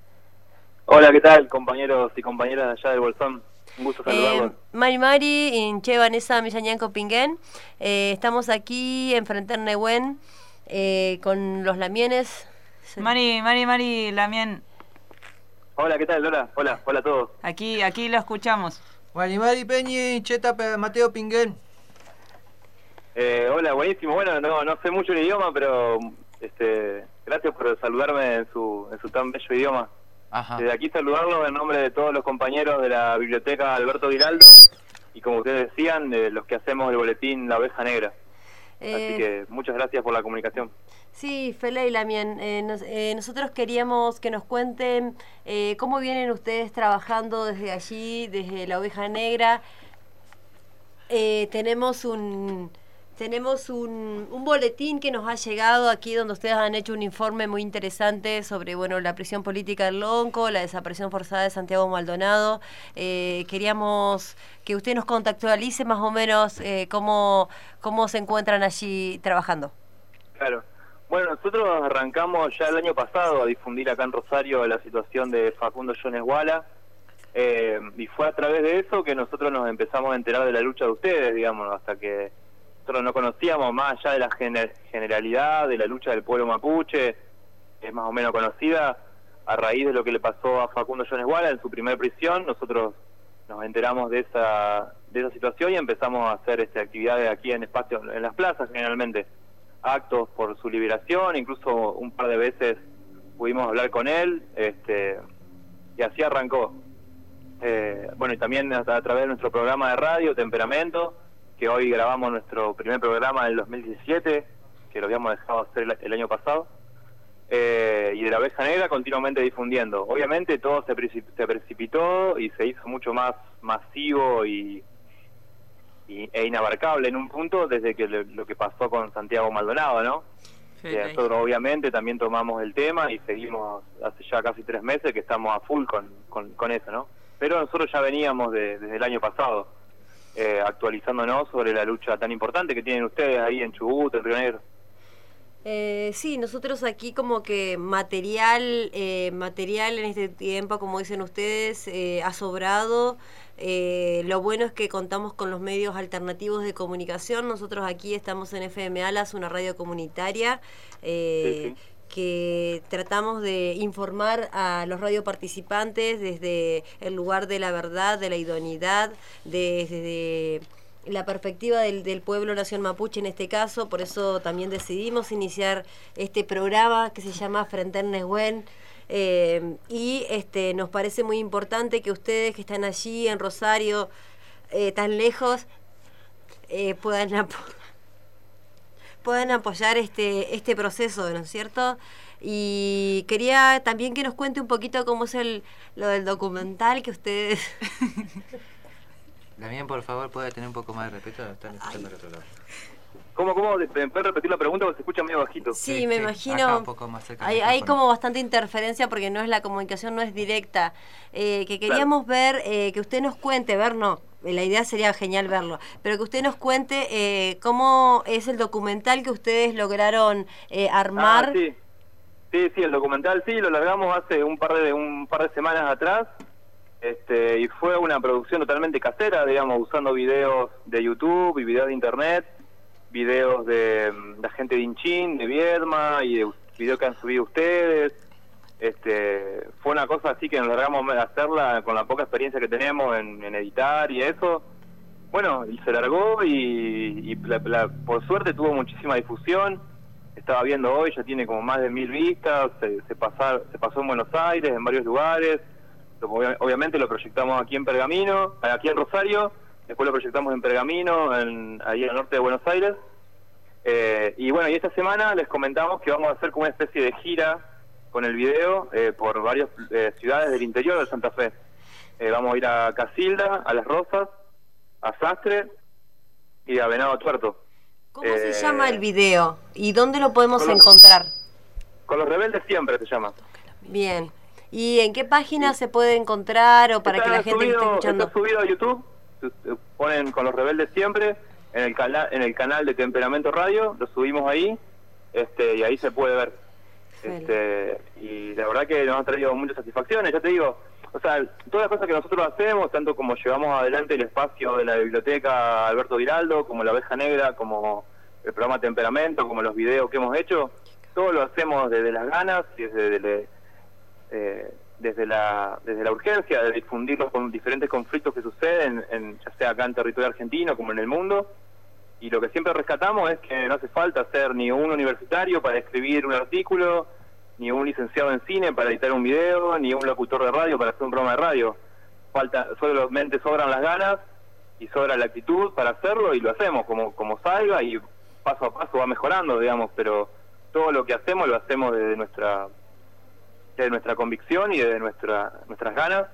Speaker 10: Hola, ¿qué tal, compañeros y compañeras de allá del Bolsón? Un gusto
Speaker 2: Eh,
Speaker 10: saludarlos.
Speaker 2: Mari Mari, Inche Vanessa Millañanco Pinguén. Eh, estamos aquí en Frente a Nehuen eh, con los lamienes.
Speaker 1: Mari, Mari, Mari, Lamien,
Speaker 10: Hola, ¿qué tal, Lola? Hola, hola a todos.
Speaker 1: aquí, aquí lo escuchamos.
Speaker 3: Mari Mari Peñi, Cheta Mateo Pinguén.
Speaker 10: Eh, hola, buenísimo. Bueno, no, no sé mucho el idioma, pero este, gracias por saludarme en su, en su tan bello idioma.
Speaker 3: Ajá.
Speaker 10: Desde aquí saludarlos en nombre de todos los compañeros de la biblioteca Alberto Giraldo y como ustedes decían, de los que hacemos el boletín La Oveja Negra.
Speaker 2: Eh,
Speaker 10: Así que muchas gracias por la comunicación.
Speaker 2: Sí, Fele y Lamien, eh, nos- eh, nosotros queríamos que nos cuenten eh, cómo vienen ustedes trabajando desde allí, desde la Oveja Negra. Eh, tenemos un tenemos un, un boletín que nos ha llegado aquí donde ustedes han hecho un informe muy interesante sobre bueno la prisión política del Lonco, la desaparición forzada de Santiago Maldonado. Eh, queríamos que usted nos contactualice más o menos eh, cómo, cómo se encuentran allí trabajando.
Speaker 10: Claro. Bueno, nosotros arrancamos ya el año pasado a difundir acá en Rosario la situación de Facundo Jones Wala. eh, y fue a través de eso que nosotros nos empezamos a enterar de la lucha de ustedes, digamos, hasta que nosotros no conocíamos más allá de la gener- generalidad de la lucha del pueblo mapuche, es más o menos conocida, a raíz de lo que le pasó a Facundo Jones Wala en su primer prisión, nosotros nos enteramos de esa, de esa situación y empezamos a hacer este, actividades aquí en espacios, en las plazas generalmente actos por su liberación, incluso un par de veces pudimos hablar con él, este, y así arrancó. Eh, bueno, y también a, través de nuestro programa de radio, Temperamento, que hoy grabamos nuestro primer programa del 2017, que lo habíamos dejado hacer el, año pasado, eh, y de la oveja negra continuamente difundiendo. Obviamente todo se, se precipitó y se hizo mucho más masivo y- e inabarcable en un punto desde que lo, lo que pasó con Santiago Maldonado, ¿no? Que nosotros obviamente también tomamos el tema y seguimos hace ya casi tres meses que estamos a full con, con, con eso, ¿no? Pero nosotros ya veníamos de- desde el año pasado eh, actualizándonos sobre la lucha tan importante que tienen ustedes ahí en Chubut, en Río Negro.
Speaker 2: Eh, sí, nosotros aquí como que material, eh, material en este tiempo, como dicen ustedes, eh, ha sobrado. Eh, lo bueno es que contamos con los medios alternativos de comunicación. Nosotros aquí estamos en FM Alas, una radio comunitaria. eh, que tratamos de informar a los radioparticipantes desde el lugar de la verdad, de la idoneidad, desde la perspectiva del, pueblo nación mapuche en este caso, por eso también decidimos iniciar este programa que se llama Frente Nehuen. Eh, y este nos parece muy importante que ustedes que están allí en Rosario, eh, tan lejos, eh, puedan <laughs> puedan apoyar este este proceso, ¿no es cierto? Y quería también que nos cuente un poquito cómo es el lo del documental que ustedes <laughs>
Speaker 3: También, por favor, puede tener un poco más de respeto. Están escuchando al otro lado.
Speaker 10: ¿Cómo, cómo? ¿Me puedes repetir la pregunta? Porque se escucha medio bajito.
Speaker 2: Sí, me imagino.
Speaker 3: un poco más cerca
Speaker 2: Hay, hay como bastante interferencia porque no es la comunicación no es directa. Eh, que queríamos ver, eh, que usted nos cuente, ver no, la idea sería genial verlo, pero que usted nos cuente eh, cómo es el documental que ustedes lograron eh, armar.
Speaker 10: Ah, sí. Sí, sí, el documental sí, lo largamos hace un par de un par de semanas atrás. Este, y fue una producción totalmente casera, digamos, usando videos de YouTube y videos de internet, videos de mm, la gente de Inchín, de Viedma y de videos que han subido ustedes. Este, fue una cosa así que nos largamos a hacerla con la poca experiencia que tenemos en, editar y eso. Bueno, y se largó y, y la- por suerte tuvo muchísima difusión. Estaba viendo hoy, ya tiene como más de mil vistas, se, se, pasar- se pasó en Buenos Aires, en varios lugares. Obviamente lo proyectamos aquí en Pergamino, aquí en Rosario, después lo proyectamos en Pergamino, en, ahí al norte de Buenos Aires. Eh, y bueno, y esta semana les comentamos que vamos a hacer como una especie de gira con el video eh, por varias eh, ciudades del interior de Santa Fe. Eh, vamos a ir a Casilda, a Las Rosas, a Sastre y a Venado Tuerto.
Speaker 2: ¿Cómo se
Speaker 10: Eh,
Speaker 2: llama el video y dónde lo podemos
Speaker 10: con los-
Speaker 2: encontrar?
Speaker 10: Con los rebeldes siempre se llama.
Speaker 2: Bien. ¿Y en qué página se puede encontrar o para que la gente que esté
Speaker 10: subido-
Speaker 2: escuchando?
Speaker 10: Está subido a YouTube, ponen con los rebeldes siempre, en el, cana- en el canal de Temperamento Radio, lo subimos ahí, este y ahí se puede ver. Este, y la verdad que nos ha traído muchas satisfacciones, ya te digo, o sea, todas las cosas que nosotros hacemos, tanto como llevamos adelante el espacio de la biblioteca Alberto Giraldo, como la Abeja Negra, como el programa Temperamento, como los videos que hemos hecho, todo lo hacemos desde las ganas y desde, desde, eh, desde la desde la urgencia de difundir los con diferentes conflictos que suceden, en, ya sea acá en territorio argentino como en el mundo. Y lo que siempre rescatamos es que no hace falta ser ni un universitario para escribir un artículo, ni un licenciado en cine para editar un video, ni un locutor de radio para hacer un programa de radio. Falta, solamente sobran las ganas y sobra la actitud para hacerlo y lo hacemos como, como salga y paso a paso va mejorando, digamos, pero todo lo que hacemos lo hacemos desde nuestra desde nuestra convicción y desde nuestra, nuestras ganas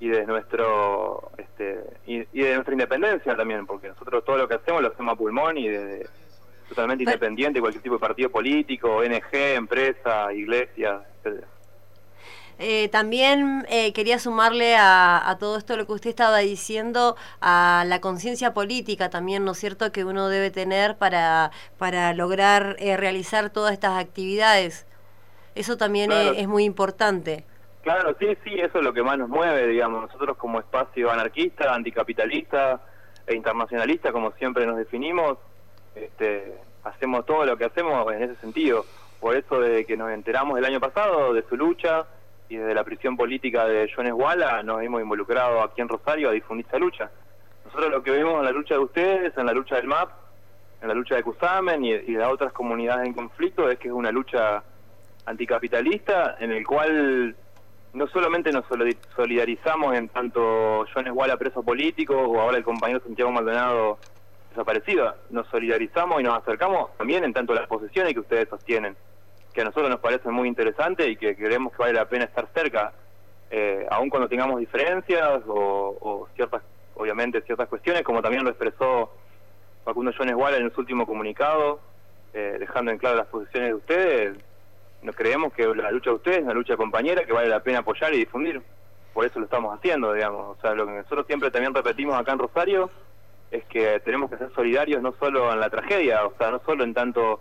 Speaker 10: y desde nuestro este, y, y de nuestra independencia también, porque nosotros todo lo que hacemos lo hacemos a pulmón y desde totalmente independiente de cualquier tipo de partido político, ONG, empresa, iglesia, etcétera.
Speaker 2: Eh, también eh, quería sumarle a, a todo esto lo que usted estaba diciendo, a la conciencia política también, ¿no es cierto?, que uno debe tener para, para lograr eh, realizar todas estas actividades. Eso también
Speaker 10: Claro.
Speaker 2: es, es muy importante.
Speaker 10: Claro, sí, sí, eso es lo que más nos mueve, digamos. Nosotros como espacio anarquista, anticapitalista e internacionalista, como siempre nos definimos, este, hacemos todo lo que hacemos en ese sentido. Por eso, desde que nos enteramos el año pasado de su lucha y desde la prisión política de Jones Walla, nos hemos involucrado aquí en Rosario a difundir esa lucha. Nosotros lo que vemos en la lucha de ustedes, en la lucha del MAP, en la lucha de Cusamen y, y de otras comunidades en conflicto es que es una lucha anticapitalista en el cual no solamente nos solid- solidarizamos en tanto John Esguala preso político o ahora el compañero Santiago Maldonado desaparecido, nos solidarizamos y nos acercamos también en tanto las posiciones que ustedes sostienen, que a nosotros nos parecen muy interesantes y que creemos que vale la pena estar cerca, eh, aun cuando tengamos diferencias o, ciertas, obviamente ciertas cuestiones, como también lo expresó Facundo John Esguala en su último comunicado, eh, dejando en claro las posiciones de ustedes, nos creemos que la lucha de ustedes es una lucha compañera que vale la pena apoyar y difundir. Por eso lo estamos haciendo, digamos. O sea, lo que nosotros siempre también repetimos acá en Rosario es que tenemos que ser solidarios no solo en la tragedia, o sea, no solo en tanto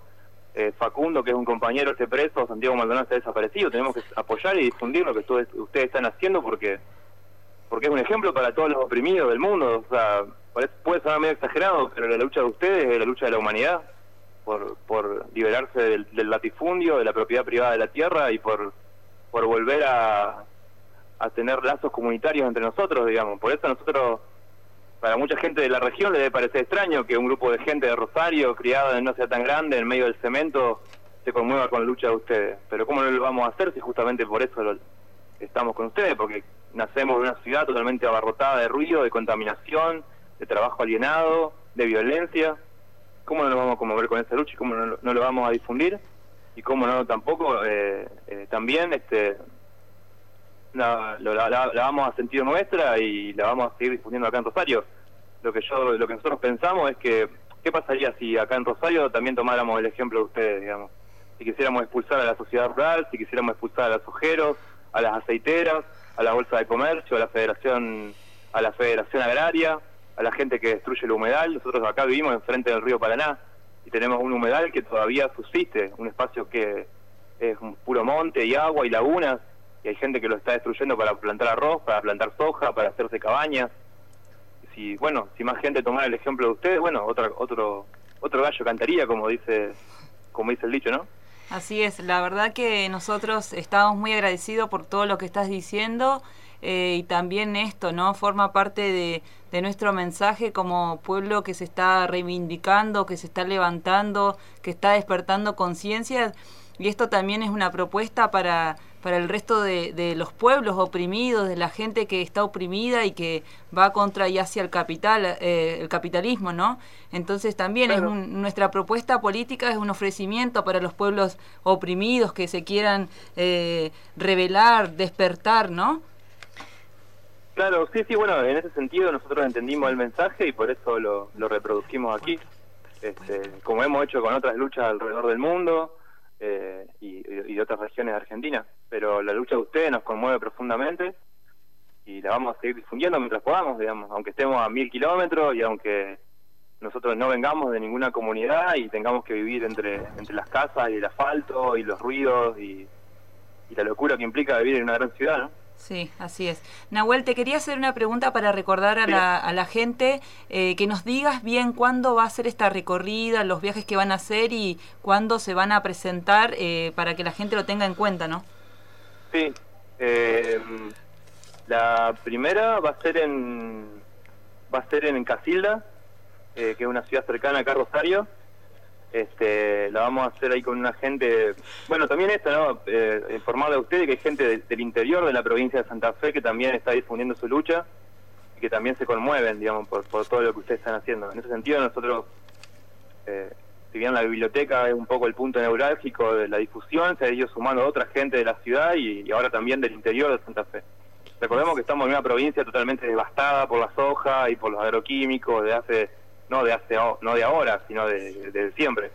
Speaker 10: eh, Facundo, que es un compañero, esté preso, Santiago Maldonado esté desaparecido, tenemos que apoyar y difundir lo que ustedes, están haciendo porque porque es un ejemplo para todos los oprimidos del mundo. O sea, puede sonar medio exagerado, pero la lucha de ustedes es la lucha de la humanidad por, por liberarse del, del latifundio, de la propiedad privada de la tierra y por, por volver a, a tener lazos comunitarios entre nosotros, digamos. Por eso nosotros, para mucha gente de la región le debe parecer extraño que un grupo de gente de Rosario, criada en una ciudad tan grande, en medio del cemento, se conmueva con la lucha de ustedes. Pero ¿cómo no lo vamos a hacer si justamente por eso lo- estamos con ustedes? Porque nacemos de una ciudad totalmente abarrotada de ruido, de contaminación, de trabajo alienado, de violencia. ¿Cómo no nos vamos a conmover con esa lucha y cómo no, no lo vamos a difundir? Y cómo no tampoco eh, eh, también este la, la- la- la vamos a sentir nuestra y la vamos a seguir difundiendo acá en Rosario. Lo que yo, lo que nosotros pensamos es que qué pasaría si acá en Rosario también tomáramos el ejemplo de ustedes, digamos. Si quisiéramos expulsar a la sociedad rural, si quisiéramos expulsar a los ojeros, a las aceiteras, a la bolsa de comercio, a la Federación, a la Federación Agraria, a la gente que destruye el humedal. Nosotros acá vivimos enfrente del río Paraná y tenemos un humedal que todavía subsiste, un espacio que es un puro monte y agua y lagunas y hay gente que lo está destruyendo para plantar arroz, para plantar soja, para hacerse cabañas. Si bueno, si más gente tomara el ejemplo de ustedes, bueno, otra, otro otro gallo cantaría, como dice como dice el dicho, ¿no?
Speaker 1: Así es, la verdad que nosotros estamos muy agradecidos por todo lo que estás diciendo eh, y también esto, ¿no? Forma parte de, de nuestro mensaje como pueblo que se está reivindicando, que se está levantando, que está despertando conciencia y esto también es una propuesta para, para el resto de, de los pueblos oprimidos, de la gente que está oprimida y que va contra y hacia el capital, eh, el capitalismo, ¿no? Entonces también es un- nuestra propuesta política es un ofrecimiento para los pueblos oprimidos que se quieran eh, revelar, despertar, ¿no?
Speaker 10: Claro, sí, sí, bueno, en ese sentido nosotros entendimos el mensaje y por eso lo, lo reprodujimos aquí, este, como hemos hecho con otras luchas alrededor del mundo eh, y, y de otras regiones de Argentina. Pero la lucha de ustedes nos conmueve profundamente y la vamos a seguir difundiendo mientras podamos, digamos, aunque estemos a mil kilómetros y aunque nosotros no vengamos de ninguna comunidad y tengamos que vivir entre, entre las casas y el asfalto y los ruidos y, y la locura que implica vivir en una gran ciudad, ¿no?
Speaker 1: Sí, así es. Nahuel, te quería hacer una pregunta para recordar a, la, a la gente eh, que nos digas bien cuándo va a ser esta recorrida, los viajes que van a hacer y cuándo se van a presentar eh, para que la gente lo tenga en cuenta, ¿no?
Speaker 10: Sí, eh, la primera va a ser en va a ser en Casilda, eh, que es una ciudad cercana acá a Rosario. Este, la vamos a hacer ahí con una gente, bueno, también esto, ¿no? Eh, informarle a ustedes que hay gente de- del interior de la provincia de Santa Fe que también está difundiendo su lucha y que también se conmueven, digamos, por, por todo lo que ustedes están haciendo. En ese sentido, nosotros, eh, si bien la biblioteca es un poco el punto neurálgico de la difusión, se ha ido sumando otra gente de la ciudad y, y ahora también del interior de Santa Fe. Recordemos que estamos en una provincia totalmente devastada por la soja y por los agroquímicos de hace, no de hace, no de ahora, sino de, de siempre.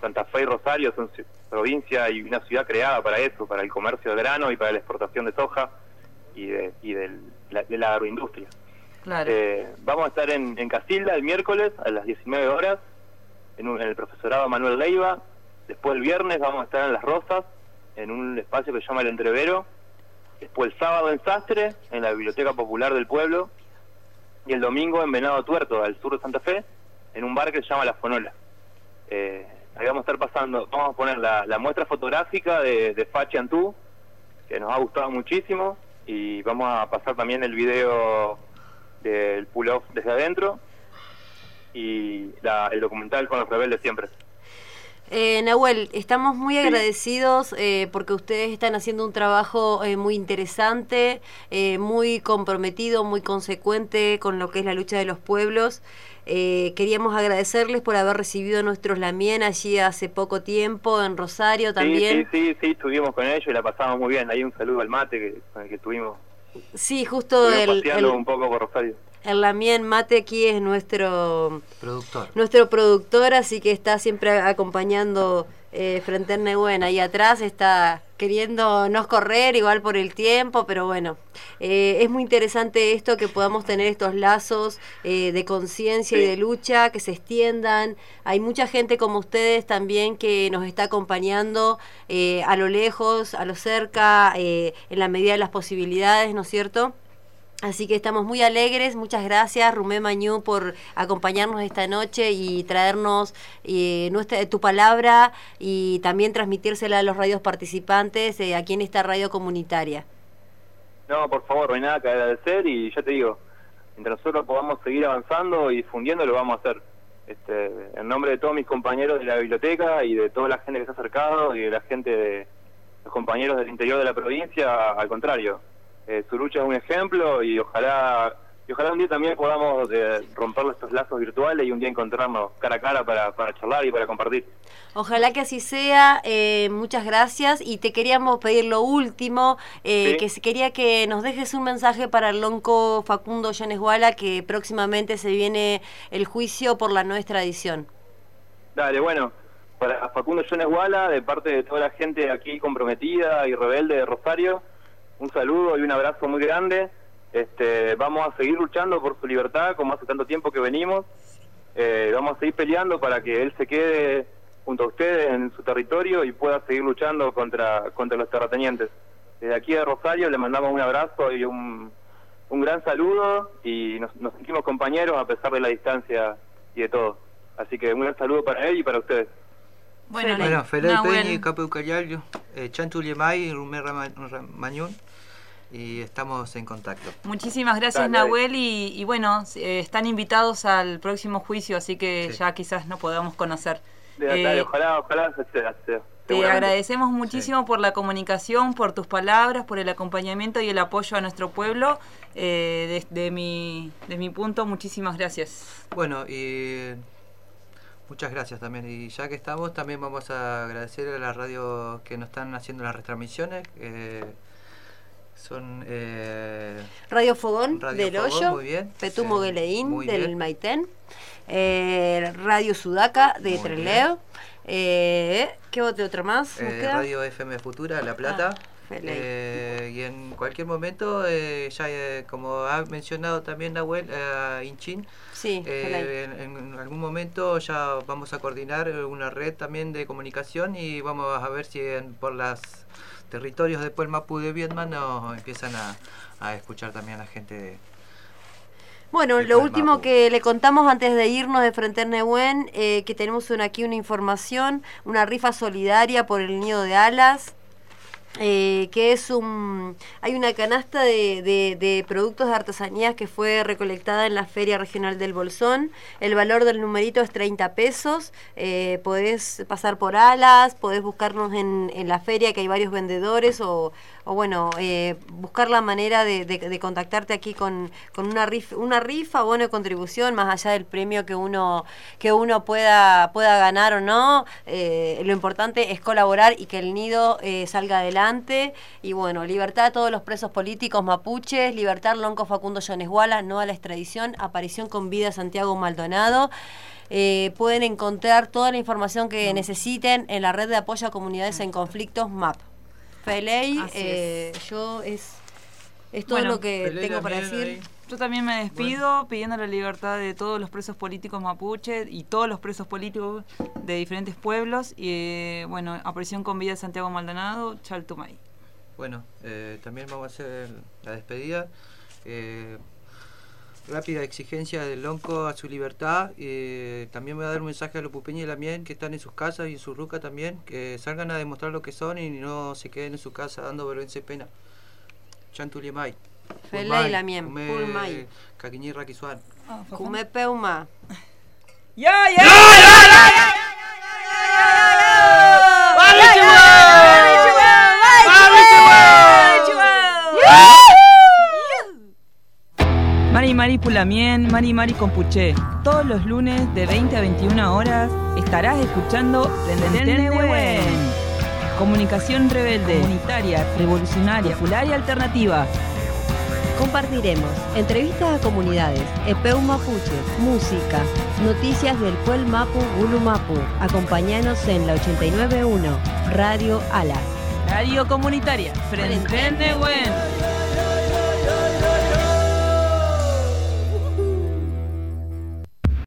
Speaker 10: Santa Fe y Rosario son ci- provincia y una ciudad creada para eso, para el comercio de grano y para la exportación de soja y de, y del- la, de la agroindustria.
Speaker 1: Claro.
Speaker 10: Eh, vamos a estar en, en Casilda el miércoles a las 19 horas en, un- en el profesorado Manuel Leiva. Después el viernes vamos a estar en Las Rosas, en un espacio que se llama El Entrevero. Después el sábado en Sastre, en la Biblioteca Popular del Pueblo. Y el domingo en Venado Tuerto, al sur de Santa Fe, en un bar que se llama La Fonola. Eh, ahí vamos a estar pasando, vamos a poner la, la muestra fotográfica de, de Fachi Antú, que nos ha gustado muchísimo. Y vamos a pasar también el video del pull-off desde adentro. y la- el documental con los rebeldes siempre.
Speaker 2: Eh, Nahuel, estamos muy
Speaker 10: Sí.
Speaker 2: agradecidos eh, porque ustedes están haciendo un trabajo eh, muy interesante, eh, muy comprometido, muy consecuente con lo que es la lucha de los pueblos. Eh, queríamos agradecerles por haber recibido nuestros Lamien allí hace poco tiempo en Rosario también.
Speaker 10: Sí, sí, sí, sí, estuvimos con ellos y la pasamos muy bien. Ahí un saludo al mate que, con el que estuvimos,
Speaker 2: Sí, justo el, el,
Speaker 10: un poco por Rosario.
Speaker 2: El Lamien Mate aquí es nuestro
Speaker 3: Productor.
Speaker 2: nuestro productor, así que está siempre acompañando eh, frente al Nehuen ahí atrás, está queriéndonos correr igual por el tiempo, pero bueno, eh, es muy interesante esto que podamos tener estos lazos eh, de conciencia y de lucha que se extiendan. Hay mucha gente como ustedes también que nos está acompañando eh, a lo lejos, a lo cerca, eh, en la medida de las posibilidades, ¿no es cierto? Así que estamos muy alegres, muchas gracias Rumé Mañú por acompañarnos esta noche y traernos eh, nuestra, tu palabra y también transmitírsela a los radios participantes eh, aquí en esta radio comunitaria.
Speaker 10: No, por favor, no hay nada que agradecer y ya te digo, mientras nosotros podamos seguir avanzando y difundiendo, lo vamos a hacer. Este, en nombre de todos mis compañeros de la biblioteca y de toda la gente que se ha acercado y de la gente de los compañeros del interior de la provincia, al contrario, eh, su lucha es un ejemplo y ojalá y ojalá un día también podamos eh, romper estos lazos virtuales y un día encontrarnos cara a cara para, para charlar y para compartir.
Speaker 2: Ojalá que así sea, eh, muchas gracias y te queríamos pedir lo último, eh,
Speaker 10: Sí.
Speaker 2: que se- quería que nos dejes un mensaje para el lonco Facundo Yonesguala que próximamente se viene el juicio por la no extradición.
Speaker 10: Dale, bueno, para Facundo Jones Guala, de parte de toda la gente aquí comprometida y rebelde de Rosario, un saludo y un abrazo muy grande. Este, vamos a seguir luchando por su libertad, como hace tanto tiempo que venimos. Eh, vamos a seguir peleando para que él se quede junto a ustedes en su territorio y pueda seguir luchando contra, contra los terratenientes. Desde aquí de Rosario le mandamos un abrazo y un, un gran saludo y nos, nos sentimos compañeros a pesar de la distancia y de todo. Así que un gran saludo para él y para ustedes.
Speaker 1: Bueno,
Speaker 3: Bueno,
Speaker 1: Nahuel.
Speaker 3: Peñi, Capo Ucayallo, eh, Chantu Limay, Rumé Mañún, y estamos en contacto.
Speaker 1: Muchísimas gracias
Speaker 3: Dale.
Speaker 1: Nahuel y, y bueno, eh, están invitados al próximo juicio, así que
Speaker 3: Sí.
Speaker 1: ya quizás nos podamos conocer.
Speaker 10: Dale,
Speaker 1: Eh,
Speaker 10: ojalá, ojalá se sea. se-
Speaker 1: Te agradecemos muchísimo por la comunicación, por tus palabras, por el acompañamiento y el apoyo a nuestro pueblo. Eh, desde mi, de mi punto, muchísimas gracias.
Speaker 3: Bueno, y muchas gracias también. Y ya que estamos, también vamos a agradecer a las radios que nos están haciendo las retransmisiones. eh, son eh,
Speaker 2: Radio Fogón
Speaker 3: Radio
Speaker 2: del
Speaker 3: Fogón,
Speaker 2: Hoyo,
Speaker 3: muy bien.
Speaker 2: Petumo Gueleín
Speaker 3: muy
Speaker 2: del
Speaker 3: bien.
Speaker 2: Maitén, eh, Radio Sudaca de Treleo, eh, ¿qué otro, otro más?
Speaker 3: eh? Radio FM Futura, La Plata.
Speaker 2: Ah.
Speaker 3: Eh, y en cualquier momento, eh, ya eh, como ha mencionado también Nahuel, Inchin,
Speaker 2: Sí,
Speaker 3: en, en algún momento ya vamos a coordinar una red también de comunicación y vamos a ver si en- por los territorios después el Mapu de Vietnam nos empiezan a, a escuchar también a la gente de,
Speaker 2: Bueno, lo último que le contamos antes de irnos de Frente Nehuen, eh, que tenemos una- aquí una información, una rifa solidaria por el nido de alas. Eh, que es un hay una canasta de, de- productos de artesanías que fue recolectada en la feria regional del Bolsón. El valor del numerito es 30 pesos. Eh, podés pasar por alas podés buscarnos en, en la feria que hay varios vendedores o, o bueno eh, buscar la manera de, de- de contactarte aquí con, con una rifa una rifa bueno contribución más allá del premio que uno que uno pueda pueda ganar o no. Eh, lo importante es colaborar y que el nido eh, salga adelante. Y bueno libertad a todos los presos políticos mapuches libertad Lonco Facundo Yonesguala no a la extradición aparición con vida Santiago Maldonado. Eh, pueden encontrar toda la información que necesiten en la red de apoyo a comunidades en conflictos MAP Feley eh,
Speaker 1: es.
Speaker 2: yo es es todo
Speaker 1: Bueno,
Speaker 2: lo que
Speaker 3: Feley
Speaker 2: tengo para decir
Speaker 3: ahí.
Speaker 1: Yo también me despido pidiendo la libertad de todos los presos políticos mapuche y todos los presos políticos de diferentes pueblos. Y eh, bueno, aparición con vida de Santiago Maldonado, Chaltumay.
Speaker 3: Bueno, eh, también vamos a hacer la despedida. Eh, rápida exigencia del Lonco a su libertad. Eh, también voy a dar un mensaje a los pupeños y la mien que están en sus casas y en su ruca también, que salgan a demostrar lo que son y no se queden en su casa dando vergüenza y pena. Chantuliemay.
Speaker 2: Feley Lamien, Pulmay.
Speaker 3: Caquiñi Raquisuan.
Speaker 2: Kume Peuma
Speaker 1: ¡Ya, ya! Mari Mari Pulamien, Mari Mari Compuché. Todos los lunes de 20 a 21 horas estarás escuchando Prendente Buen. Comunicación rebelde, comunitaria, revolucionaria, popular y alternativa.
Speaker 2: Compartiremos entrevistas a comunidades, Epeu Mapuche, música, noticias del Puel Mapu Gulu Mapu. Acompáñanos en la 891 Radio Alas.
Speaker 1: Radio comunitaria, Prendente Buen.